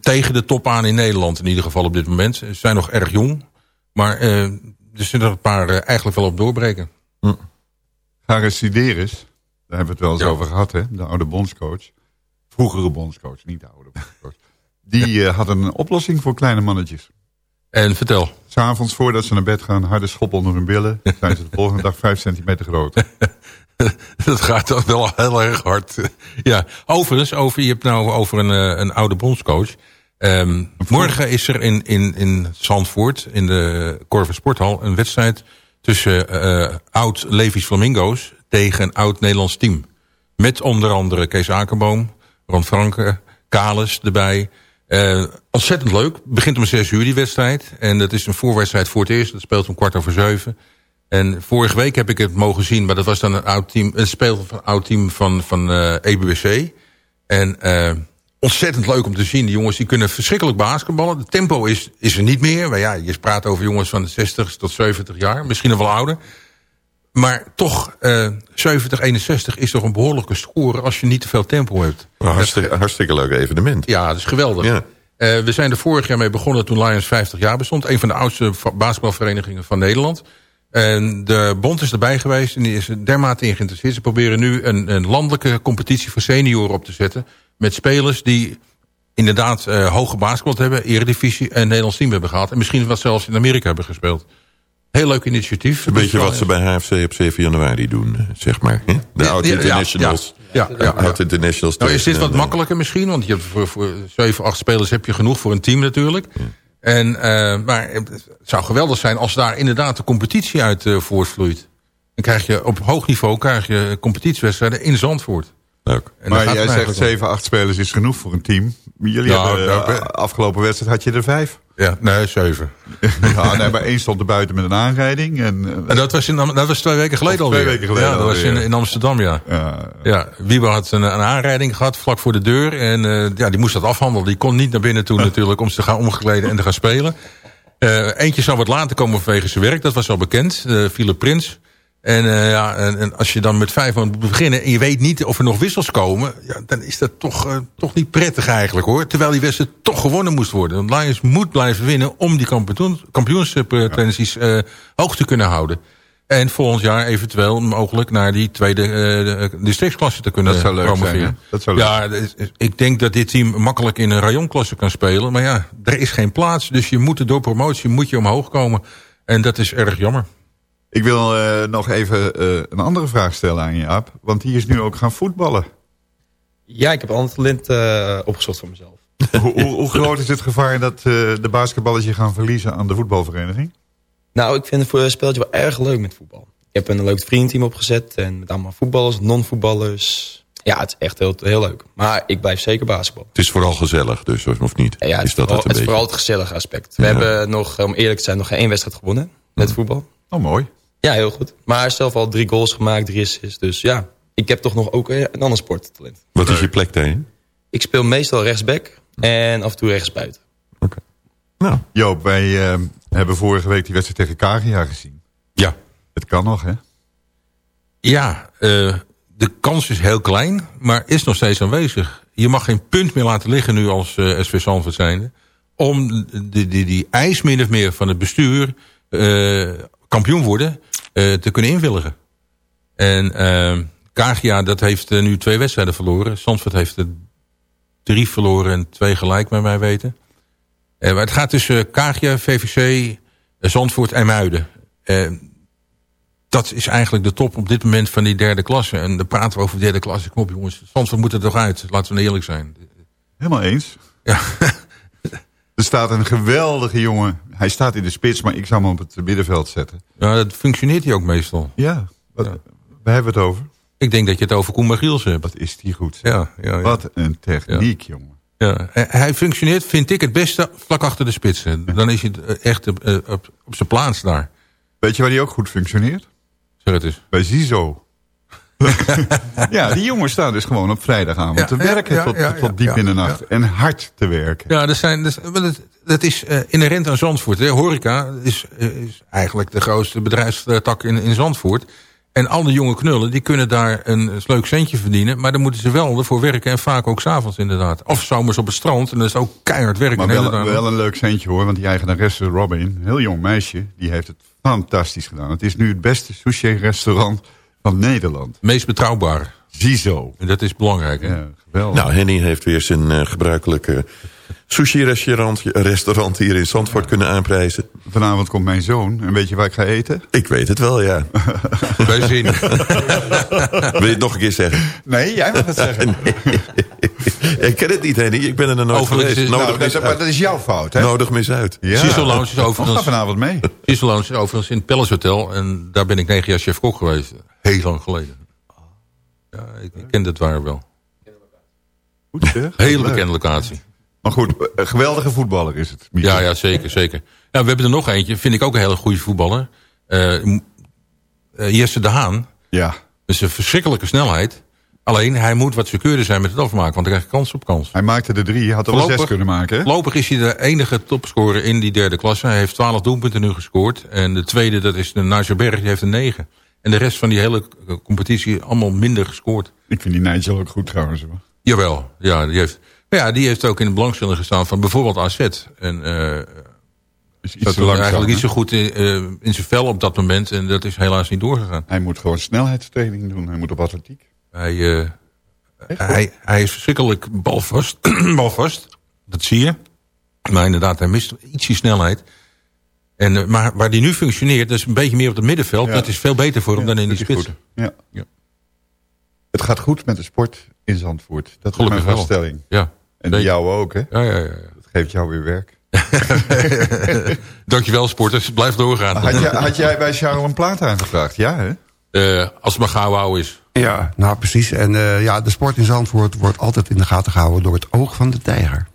tegen de top aan in Nederland in ieder geval op dit moment. Ze zijn nog erg jong. Maar uh, er zitten er een paar uh, eigenlijk wel op doorbreken. Hm. Garissideris, daar hebben we het wel eens ja. over gehad. Hè? De oude bondscoach. Vroegere bondscoach, niet de oude bondscoach. Die uh, had een oplossing voor kleine mannetjes. En vertel. S'avonds voordat ze naar bed gaan, harde schop onder hun billen. zijn ze de volgende dag vijf centimeter groot. dat gaat dan wel heel erg hard. ja, overigens, over, je hebt nou over een, een oude bondscoach. Um, morgen is er in, in, in Zandvoort, in de Corver Sporthal, een wedstrijd tussen uh, oud Levi's Flamingo's tegen een oud Nederlands team. Met onder andere Kees Akerboom, Ron Franke, Kalis erbij. Eh, ontzettend leuk. Begint om 6 uur die wedstrijd. En dat is een voorwedstrijd voor het eerst. Dat speelt om kwart over zeven. En vorige week heb ik het mogen zien. Maar dat was dan een oud team. Een speel van oud team van, van eh EBBC. En eh, ontzettend leuk om te zien. Die jongens die kunnen verschrikkelijk basketballen. De tempo is, is er niet meer. Maar ja, je praat over jongens van de 60 tot 70 jaar. Misschien nog wel ouder. Maar toch, eh 70, 61 is toch een behoorlijke score... als je niet te veel tempo hebt. Hartstikke, hartstikke leuk evenement. Ja, dat is geweldig. Ja. Eh, we zijn er vorig jaar mee begonnen toen Lions 50 jaar bestond. Een van de oudste basketbalverenigingen van Nederland. En de bond is erbij geweest en die is er dermate in geïnteresseerd. Ze proberen nu een, een landelijke competitie voor senioren op te zetten. Met spelers die inderdaad eh hoge basketbal hebben, eredivisie en Nederlands team hebben gehad. En misschien wat zelfs in Amerika hebben gespeeld. Heel leuk initiatief. Een beetje wat ze bij HFC op 7 januari doen, eh, zeg maar. hè? De Ja, Oud ja, Internationals. ja, ja, ja. Oud Internationals. Nou is dit wat eh, makkelijker misschien, want je hebt voor, voor 7, 8 spelers heb je genoeg voor een team natuurlijk. En, eh, maar het zou geweldig zijn als daar inderdaad de competitie uit eh, voortvloeit. Dan krijg je op hoog niveau krijg je competitiewedstrijden in Zandvoort. Leuk. En Maar jij zegt eigenlijk om. 7, 8 spelers is genoeg voor een team. Jullie Nou, hebben, eh, afgelopen wedstrijd had je er vijf. Ja, nee, 7. ja, nee, maar één stond er buiten met een aanrijding. En, eh, En dat was, in, dat was twee weken geleden Of twee alweer. weken geleden Ja, dat was alweer, in, in Amsterdam, ja. ja, Ja, Wiebe had een, een aanrijding gehad vlak voor de deur. En eh, ja, die moest dat afhandelen. Die kon niet naar binnen toe natuurlijk om ze te gaan omgekleden en te gaan spelen. Eh, eentje zou wat later komen vanwege zijn werk. Dat was al bekend. Uh, Philip Prins. En, eh, ja, en, en als je dan met vijf man moet beginnen... en je weet niet of er nog wissels komen... Ja, dan is dat toch, eh, toch niet prettig eigenlijk hoor. Terwijl die wedstrijd toch gewonnen moest worden. Want Lions moet blijven winnen... om die kampioen, eh, hoog te kunnen houden. En volgend jaar eventueel mogelijk naar die tweede districtsklasse te kunnen Dat zou leuk promoveren. zijn? Dat zou leuk ja, dat is- ik denk dat dit team makkelijk in een rayonklasse kan spelen. Maar ja, er is geen plaats. Dus je moet er door promotie moet je omhoog komen. En dat is erg jammer. Ik wil eh, nog even eh, een andere vraag stellen aan Jaap. Want die is nu ook gaan voetballen. Ja, ik heb al een talent eh, opgezocht voor mezelf. hoe, hoe, hoe groot is het gevaar dat eh, de basketballers je gaan verliezen aan de voetbalvereniging? Nou, ik vind het spelletje wel erg leuk met voetbal. Ik heb een leuk vriendenteam opgezet. En met allemaal voetballers, non-voetballers. Ja, het is echt heel, heel leuk. Maar ik blijf zeker basketbal. Het is vooral gezellig, dus, of niet? Ja, het is dat vooral, het een het is vooral het gezellige aspect. We Ja. hebben nog, om eerlijk te zijn, nog geen één wedstrijd gewonnen met voetbal. Oh, mooi. Ja, heel goed. Maar zelf al drie goals gemaakt, drie assists. Dus ja, ik heb toch nog ook een ander sporttalent. Wat is je plek daarin? Ik speel meestal rechtsback en af en toe rechtsbuiten. Nou, Joop, wij eh, hebben vorige week die wedstrijd tegen Kagia gezien. Ja. Het kan nog, hè? Ja, eh, de kans is heel klein, maar is nog steeds aanwezig. Je mag geen punt meer laten liggen nu als eh SV Zandvoort zijnde. Om die, die, die eis min of meer van het bestuur eh, kampioen worden eh, te kunnen invullen. En eh Kagia, dat heeft eh, nu twee wedstrijden verloren. Zandvoort heeft er drie verloren en twee gelijk, met mij weten. Eh, maar het gaat tussen Kagia, VVC, Zandvoort en Muiden. Dat is eigenlijk de top op dit moment van die derde klasse. En dan praten we over de derde klasse. Kom op jongens, Zandvoort moet er toch uit. Laten we eerlijk zijn. Helemaal eens. Ja. er staat een geweldige jongen. Hij staat in de spits, maar ik zou hem op het middenveld zetten. Ja, dat functioneert hij ook meestal. Ja, wat, waar hebben we het over? Ik denk dat je het over Koen Magiels hebt. Wat is die goed. Ja, ja, ja. Wat een techniek, jongen. Ja, hij- hij functioneert, vind ik, het beste vlak achter de spitsen. Dan is hij eh, echt op, eh, op, op zijn plaats daar. Weet je waar die ook goed functioneert? Zeg het eens. Bij Zizo. Ja, die jongens staan dus gewoon op vrijdagavond Ja, te werken ja, tot, ja, tot diep ja, in de nacht. En hard te werken. Ja, dat, zijn, dat, dat, is eh, inherent aan Zandvoort. Hè. Horeca is, eh, is eigenlijk de grootste bedrijfstak in, in Zandvoort. En al die jonge knullen, die kunnen daar een leuk centje verdienen. Maar dan moeten ze wel ervoor werken. En vaak ook s'avonds inderdaad. Of zomers op het strand. En dat is ook keihard werken. Maar wel, wel een leuk centje hoor, want die eigenaresse Robin, een heel jong meisje, die heeft het fantastisch gedaan. Het is nu het beste sushi-restaurant van Nederland. Meest betrouwbaar. Ziezo. En dat is belangrijk. Hè? Ja, geweldig. nou, Henny heeft weer zijn eh, gebruikelijke sushi-restaurant restaurant hier in Zandvoort kunnen aanprijzen. Vanavond komt mijn zoon. En weet je waar ik ga eten? Ik weet het wel, ja. Bij zin. Wil je het nog een keer zeggen? Nee, jij mag het zeggen. Ik ken het niet, Henny. Ik ben er nog nooit Overigens geweest. is- Nou, mis dat, maar uit. dat is jouw fout, hè? Nodig mis uit. Ja. Cecil Lounge is ga overigens, vanavond mee. Cecil Lounge is overigens in het Palace Hotel. En daar ben ik negen jaar chef-kok geweest. Heel lang geleden. Ja, ik, ik ken dat waar wel. Goed, zeg. Hele bekende locatie. Maar goed, een geweldige voetballer is het. Ja, ja, zeker, zeker. Nou, we hebben er nog eentje, vind ik ook een hele goede voetballer. Eh, Jesse de Haan. Ja. Dat is een verschrikkelijke snelheid. Alleen, hij moet wat secuurder zijn met het afmaken, want hij krijgt kans op kans. Hij maakte de drie, had er zes kunnen maken. Hè? Voorlopig is hij de enige topscorer in die derde klasse. Hij heeft 12 doelpunten nu gescoord. En de tweede, dat is de Najerberg, die heeft een 9. En de rest van die hele competitie allemaal minder gescoord. Ik vind die Nigel ook goed trouwens. hoor. Jawel, ja, die heeft, ja, die heeft ook in de belangstelling gestaan van bijvoorbeeld AZ. En eh Is iets dat eigenlijk niet zo goed in, eh, in zijn vel op dat moment. En dat is helaas niet doorgegaan. Hij moet gewoon snelheidstraining doen. Hij moet op atletiek. Hij, eh, hij, hij is verschrikkelijk balvast. balvast. Dat zie je. Maar inderdaad, hij mist ietsje snelheid. En, maar waar hij nu functioneert, dat is een beetje meer op het middenveld. Ja. Dat is veel beter voor hem dan in die spits. Ja. Ja. Het gaat goed met de sport in Zandvoort. Dat Gelukkig is wel. mijn vaststelling. Ja, En die jou ook, hè? Ja, ja, ja. Dat geeft jou weer werk. Dankjewel, sporters. Blijf doorgaan. Had, jij- had jij bij Charles een plaat aangevraagd? Ja, hè? Eh, als het maar gauw is. Ja, nou precies. En eh, ja, de sport in Zandvoort wordt altijd in de gaten gehouden door het oog van de tijger.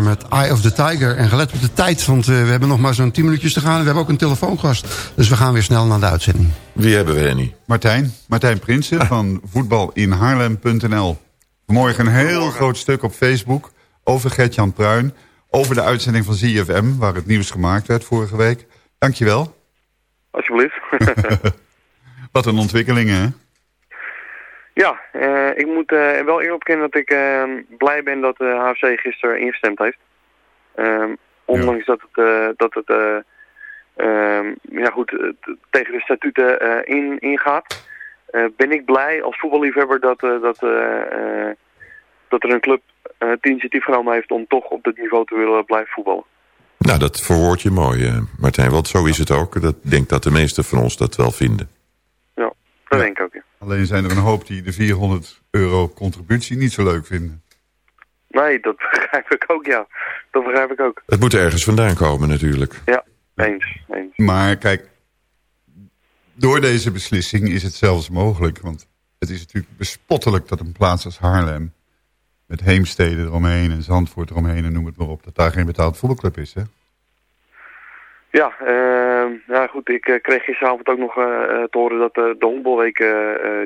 Met Eye of the Tiger. En gelet op de tijd, want eh, we hebben nog maar zo'n 10 minuutjes te gaan. We hebben ook een telefoongast. Dus we gaan weer snel naar de uitzending. Wie hebben we, Henny? Martijn, Martijn Prinsen van voetbalinhaarlem.nl. Vanmorgen een heel groot stuk op Facebook over Gert-Jan Pruin. Over de uitzending van ZFM, waar het nieuws gemaakt werd vorige week. Dankjewel. Alsjeblieft. Wat een ontwikkelingen, hè? Ja, eh, ik moet eh, wel eerlijk bekennen dat ik eh, blij ben dat de HFC gisteren ingestemd heeft. Ehm, ondanks dat het, eh, dat het eh, ehm, ja, goed, eh, tegen de statuten eh, in, ingaat, eh, ben ik blij als voetballiefhebber dat, eh, dat, eh, eh, dat er een club eh, het initiatief genomen heeft om toch op dit niveau te willen blijven voetballen. Nou, dat verwoord je mooi, eh, Martijn. Want zo is het ook. Dat, ik denk dat de meesten van ons dat wel vinden. Ja, dat denk ik ook. Ja. Alleen zijn er een hoop die de 400 euro contributie niet zo leuk vinden. Nee, dat begrijp ik ook, ja. Dat begrijp ik ook. Het moet ergens vandaan komen natuurlijk. Ja, eens. eens. Maar kijk, door deze beslissing is het zelfs mogelijk. Want het is natuurlijk bespottelijk dat een plaats als Haarlem... met Heemstede eromheen en Zandvoort eromheen en noem het maar op... dat daar geen betaald voetbalclub is, hè? Ja, eh, ja goed, ik eh, kreeg gisteravond ook nog eh, eh, te horen dat de honkbalweek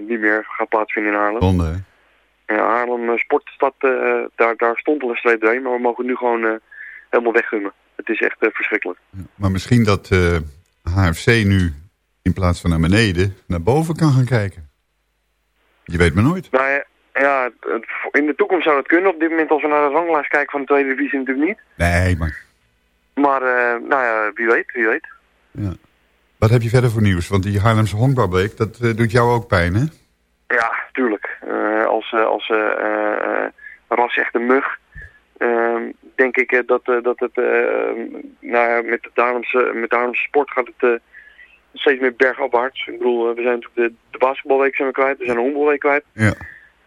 niet meer gaat plaatsvinden in Haarlem. Zonde, hè? Ja, Haarlem Sportstad, daar, daar stond al een streep doorheen, maar we mogen nu gewoon helemaal weggummen. Het is echt verschrikkelijk. Maar misschien dat HFC nu in plaats van naar beneden naar boven kan gaan kijken. Je weet maar nooit. Nou ja, ja, in de toekomst zou dat kunnen. Op dit moment als we naar de ranglijst kijken van de tweede divisie natuurlijk niet. Nee, maar Maar eh, nou ja, wie weet, wie weet. wat heb je verder voor nieuws? Want die Haarlemse honkbalweek, dat eh, doet jou ook pijn, hè? Ja, tuurlijk. Eh, als als ras echte mug, eh, denk ik dat, dat het, eh, nou ja, met de Haarlemse, met de Haarlemse sport gaat het steeds meer bergafwaarts. Ik bedoel, we zijn natuurlijk de, de basketbalweek zijn we kwijt, we zijn de honkbalweek kwijt. Ja.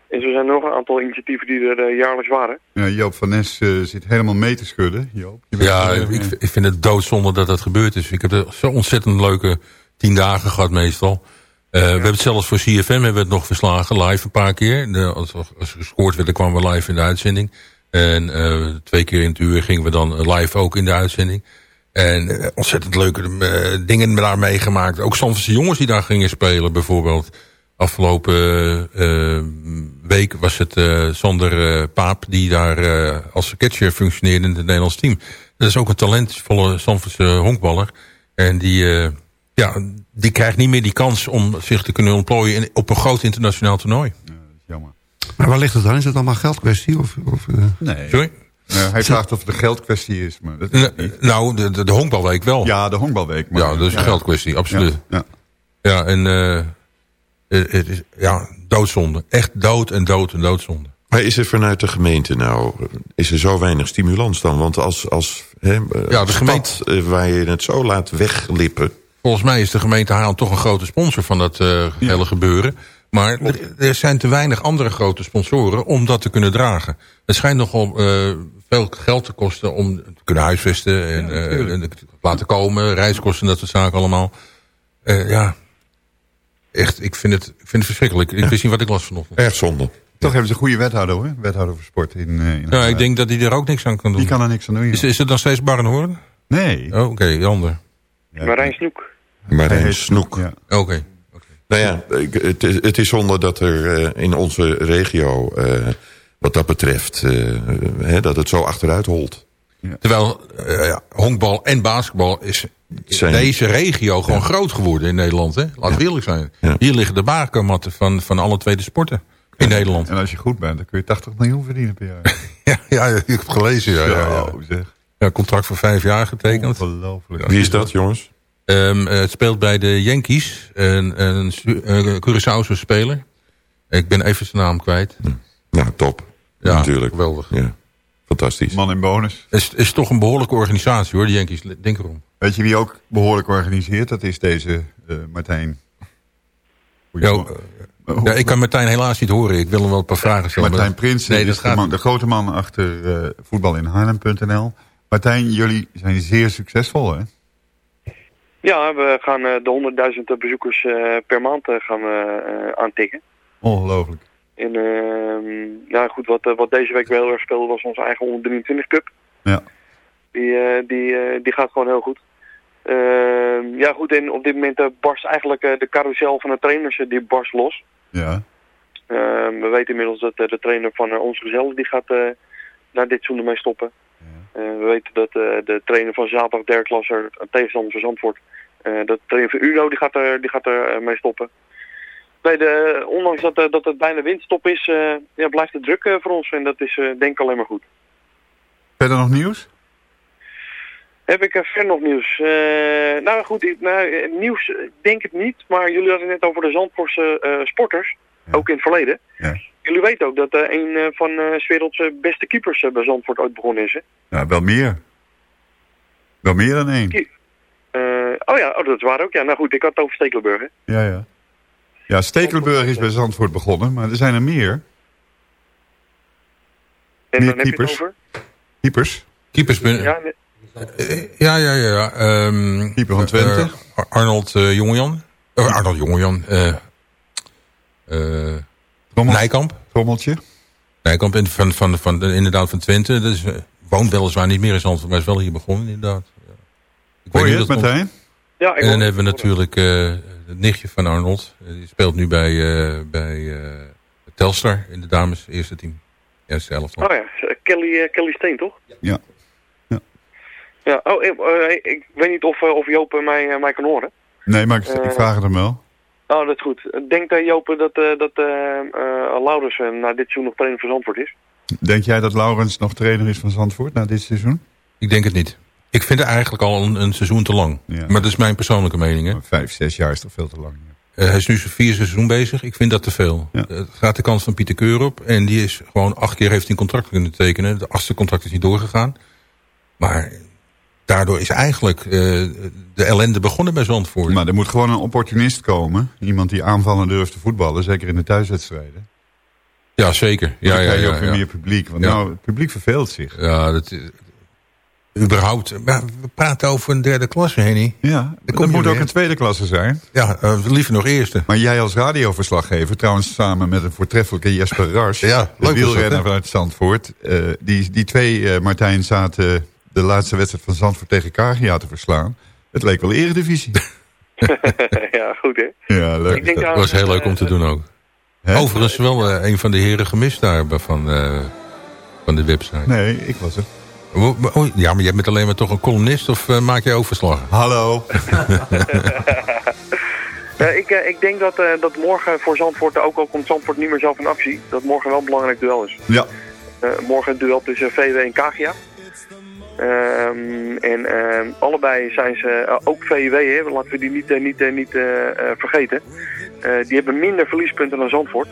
En zo zijn er nog een aantal initiatieven die er eh, jaarlijks waren. Ja, Joop van Nes eh, zit helemaal mee te schudden. Joop, Ja, er, ik, eh, ik vind het doodzonde dat dat gebeurd is. Ik heb er zo ontzettend leuke tien dagen gehad meestal. Eh, We hebben het zelfs voor CFM hebben we het nog verslagen, live een paar keer. De, als, als gescoord werd, dan kwamen we live in de uitzending. En eh, twee keer in het uur gingen we dan live ook in de uitzending. En eh, ontzettend leuke eh, dingen daar meegemaakt. Ook Sanfordse jongens die daar gingen spelen bijvoorbeeld. Afgelopen eh, week was het eh, Sander eh, Paap die daar eh, als catcher functioneerde in het Nederlands team. Dat is ook een talentvolle Sanfordse honkballer. En die, eh, ja, die krijgt niet meer die kans om zich te kunnen ontplooien in, op een groot internationaal toernooi. Maar waar ligt het dan? Is het allemaal geldkwestie? Of, of, eh? Nee. Sorry? Nou, hij vraagt of het een geldkwestie is. Maar dat N- nou, de, de, de honkbalweek wel. Ja, de honkbalweek. Maar, ja, dat is een geldkwestie, absoluut. Ja, Ja, en eh, ja, doodzonde. Echt dood en dood en doodzonde. Maar is er vanuit de gemeente nou, is er zo weinig stimulans dan? Want als, als hè, Ja, de gemeente- eh, waar je het zo laat weglippen... Volgens mij is de gemeente Haarlem toch een grote sponsor van dat eh, hele gebeuren. Maar er, er zijn te weinig andere grote sponsoren om dat te kunnen dragen. Het schijnt nogal eh, veel geld te kosten om te kunnen huisvesten en, eh, en te laten komen. Reiskosten, dat soort zaken allemaal. Eh, ja, echt, ik vind het, ik vind het verschrikkelijk. Ik wist niet wat ik las vanochtend. Erg zonde. Toch hebben ze een goede wethouder hoor. Wethouder voor sport in, eh, in Ja, Haarlem. ik denk dat hij er ook niks aan kan doen. Die kan er niks aan doen. Is, is het nog steeds Barnhoorn? Nee. Oh, Oké, ander. Marijn Snoek. Marijn heet- Snoek. Ja. Oké. Nou ja, het, is- het is zonde dat er eh, in onze regio, eh, wat dat betreft, eh, hè, dat het zo achteruit holt. Terwijl eh, ja, honkbal en basketbal is Zijn- deze regio gewoon groot geworden in Nederland. Hè? Laten we eerlijk zijn. Ja. Hier liggen de bakermatten van, van alle tweede sporten in Nederland. En als je goed bent, dan kun je 80 miljoen verdienen per jaar. Ja, ja, ik heb het gelezen. Ja, ja, ja. Zo, zeg. Ja, contract voor vijf jaar getekend. Ongelooflijk. Wie is dat, jongens? Ehm, eh, het speelt bij de Yankees. Een, een, Su- een Curaçaose speler. Ik ben even zijn naam kwijt. Nou, top. Ja, Natuurlijk. geweldig. Ja, fantastisch. Man in bonus. Het is, is toch een behoorlijke organisatie hoor, de Yankees. Denk erom. Weet je wie ook behoorlijk organiseert? Dat is deze eh, Martijn. Eh, ja, ik kan Martijn helaas niet horen. Ik wil hem wel een paar vragen stellen. Martijn Prins Nee, is de, gaat man, de grote man achter eh voetbalinhaarlem.nl. Martijn, jullie zijn zeer succesvol, hè? Ja, we gaan eh, de 100.000 bezoekers eh, per maand gaan we, eh, aantikken. Ongelooflijk. En ehm, ja, goed, wat, eh, wat deze week wel heel erg speelde was onze eigen 123 Cup. Ja. Die, eh, die, eh, die gaat gewoon heel goed. Ehm, ja goed, en op dit moment barst eigenlijk de carousel van de trainers die barst los. Ja. Ehm, we weten inmiddels dat de trainer van uh, ons gezellig die gaat naar dit seizoen ermee stoppen. Eh, we weten dat de trainer van zaterdag derde klasse, een tegenstander van Zandvoort, eh, dat de trainer van Uno die gaat er, die gaat er mee stoppen. Nee, de, ondanks dat, eh, dat het bijna windstop is, eh, ja, blijft het druk eh, voor ons en dat is denk ik alleen maar goed. Verder nog nieuws? Heb ik verder nog nieuws? Nou goed, nou, nieuws denk ik niet, maar jullie hadden het net over de Zandvoortse sporters, ook in het verleden. Ja. Jullie weten ook dat een van 's werelds beste keepers bij Zandvoort ooit begonnen is. Hè? Ja, wel meer. Wel meer dan één. Oh ja, oh, dat waren ook. Ja, nou goed, ik had het over Stekelenburg. hè. Ja, ja. Ja, Stekelenburg is bij Zandvoort begonnen, maar er zijn er meer. En Meer dan heb je keepers? het over? Keepers. Keepers Ja, nee. Ja, ja, ja. ja. Ehm, Keeper van Twente. eh, Ar- Arnold uh, Jongejan. Oh, Arnold Jongejan. eh eh, Nijkamp. Trommeltje. Nijkamp in- van, van, van, inderdaad van Twente. Dat is, eh, woont weliswaar niet meer in Zandvoort, maar is wel hier begonnen inderdaad. Ja. Ik Hoor weet je niet het, Martijn? Ja, ik En dan hebben we natuurlijk eh, het nichtje van Arnold. Eh, Die speelt nu bij, eh, bij eh, Telstar in de dames eerste team. Eerste elftal. Oh ja, Kelly, eh, Kelly Steen, toch? Ja. Ja, oh, ik, eh, ik weet niet of, eh, of Joop eh, mij, eh, mij kan horen. Nee, maar ik, ik Eh, vraag het hem wel. Oh, dat is goed. Denkt uh, Joop dat, eh dat eh eh, Laurens eh, na dit seizoen nog trainer voor Zandvoort is? Denk jij dat Laurens nog trainer is van Zandvoort na dit seizoen? Ik denk het niet. Ik vind het eigenlijk al een, een seizoen te lang. Ja. Maar dat is mijn persoonlijke mening. Hè. Vijf, zes jaar is toch veel te lang. Eh, hij is nu zijn vierde seizoen bezig. Ik vind dat te veel. Ja. Eh, Het gaat de kans van Pieter Keur op. En die is gewoon acht keer heeft hij een contract kunnen tekenen. De achtste contract is niet doorgegaan. Maar daardoor is eigenlijk eh, de ellende begonnen bij Zandvoort. Maar er moet gewoon een opportunist komen. Iemand die aanvallen durft te voetballen. Zeker in de thuiswedstrijden. Ja, zeker. Ja, dan ja, krijg je ja, ook weer ja. meer publiek. Want Ja. nou, het publiek verveelt zich. Ja, dat is... Überhaupt. Maar we praten over een derde klasse, Henny. Ja, dat moet ook een tweede klasse zijn. Ja, eh, liever nog eerste. Maar jij als radioverslaggever, trouwens samen met een voortreffelijke Jesper Ras... Ja, de dat, wielrenner vanuit Zandvoort. eh, die, die twee, eh, Martijn, zaten de laatste wedstrijd van Zandvoort tegen Kagia te verslaan. Het leek wel eredivisie. ja, goed hè. ja, leuk. Ik denk Dat was heel leuk om te doen ook. Hè? Overigens wel een van de heren gemist daar van, eh, van de website. Nee, ik was er. Oh, ja, maar jij bent alleen maar toch een columnist of eh, maak jij ook verslagen? Hallo. Eh, ik, eh, ik denk dat, eh, dat morgen voor Zandvoort, ook al komt Zandvoort niet meer zelf in actie, dat morgen wel een belangrijk duel is. Ja, Eh, morgen een duel tussen VW en Kagia. Ehm, en ehm, allebei zijn ze, ook VW, hè, laten we die niet, niet, niet eh, eh, vergeten. Eh, die hebben minder verliespunten dan Zandvoort.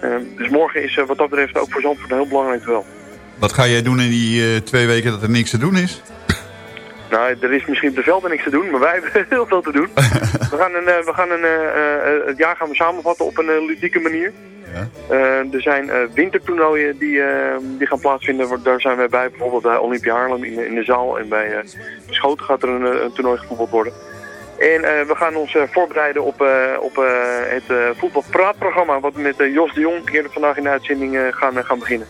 Ehm, dus morgen is eh, wat dat betreft ook voor Zandvoort een heel belangrijk duel. Wat ga jij doen in die eh, twee weken dat er niks te doen is? Nou, er is misschien op de velden niks te doen, maar wij hebben heel veel te doen. we gaan, een, eh, we gaan een, eh, het jaar gaan we samenvatten op een ludieke manier. Ja. Er zijn wintertoernooien die, die gaan plaatsvinden. Daar zijn wij bij, bijvoorbeeld bij Olympia Haarlem in, in de zaal. En bij Schoten gaat er een, een toernooi gevoetbald worden. En we gaan ons voorbereiden op, op het voetbalpraatprogramma... wat we met Jos de Jong eerder vandaag in de uitzending gaan, gaan beginnen.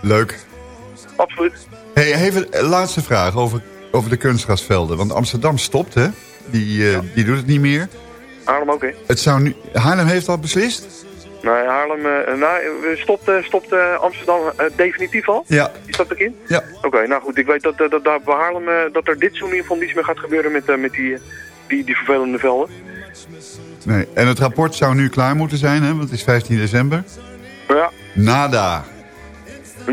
Leuk. Absoluut. Hey, even een laatste vraag over, over de kunstgrasvelden. Want Amsterdam stopt, hè? Die, eh, die doet het niet meer. Haarlem ook, hè? Het zou nu... Haarlem heeft al beslist? Nou, Haarlem, eh, nou, stopt, eh, stopt Amsterdam definitief al? Ja. Is dat bekend? Ja. Oké, nou goed, ik weet dat, dat daar bij Haarlem, dat er dit seizoen in ieder geval niets meer gaat gebeuren met, met die, die, die vervelende velden. Nee. En het rapport zou nu klaar moeten zijn, hè? Want het is 15 december. Ja, Nada.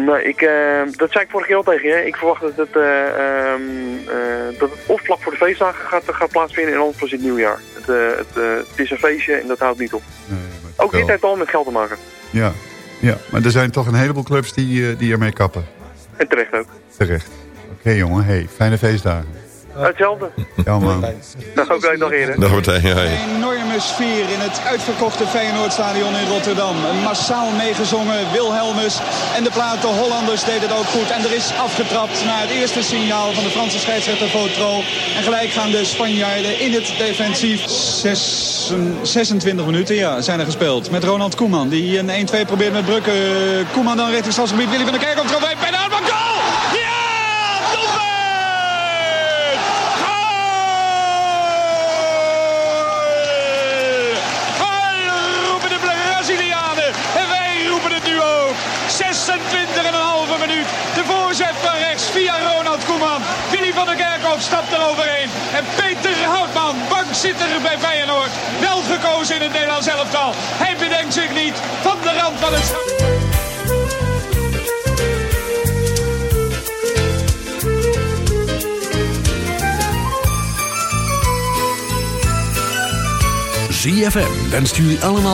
Nou, ik, eh, dat zei ik vorige keer al tegen je. Ik verwacht dat het, eh, ehm, eh, dat het of vlak voor de feestdagen gaat, gaat plaatsvinden en anders pas in het nieuwjaar. Het, eh, het, het is een feestje en dat houdt niet op. Nee, Ook dit heeft al met geld te maken. Ja. ja, maar er zijn toch een heleboel clubs die, die ermee kappen. En terecht ook. Terecht. Oké jongen, hey, fijne feestdagen. Hetzelfde. Ja man. Nou, oké, dag heren. Dag Martijn, ja, ja. Een enorme sfeer in het uitverkochte Feyenoordstadion in Rotterdam. Een massaal meegezongen Wilhelmus. En de platen Hollanders deden het ook goed. En er is afgetrapt na het eerste signaal van de Franse scheidsrechter Votro. En gelijk gaan de Spanjaarden in het defensief. Zes, 26 minuten ja, zijn er gespeeld. Met Ronald Koeman die een 1-2 probeert met Brukke. Koeman dan richting stadsgebied. Willy van der Kerkhoff trok bij. Bijna aanpak. Goal! Ja! Doelpunt! Goal! roepen de Brazilianen. En wij roepen het nu ook. 26,5 minuut. De voorzet van rechts via Ronald Koeman. Willy van der Kerkhoff stapt eroverheen. En Peter Houtman, bankzitter bij Feyenoord. Wel gekozen in het Nederlands elftal. Hij bedenkt zich niet van de rand van het... ZFM wenst jullie allemaal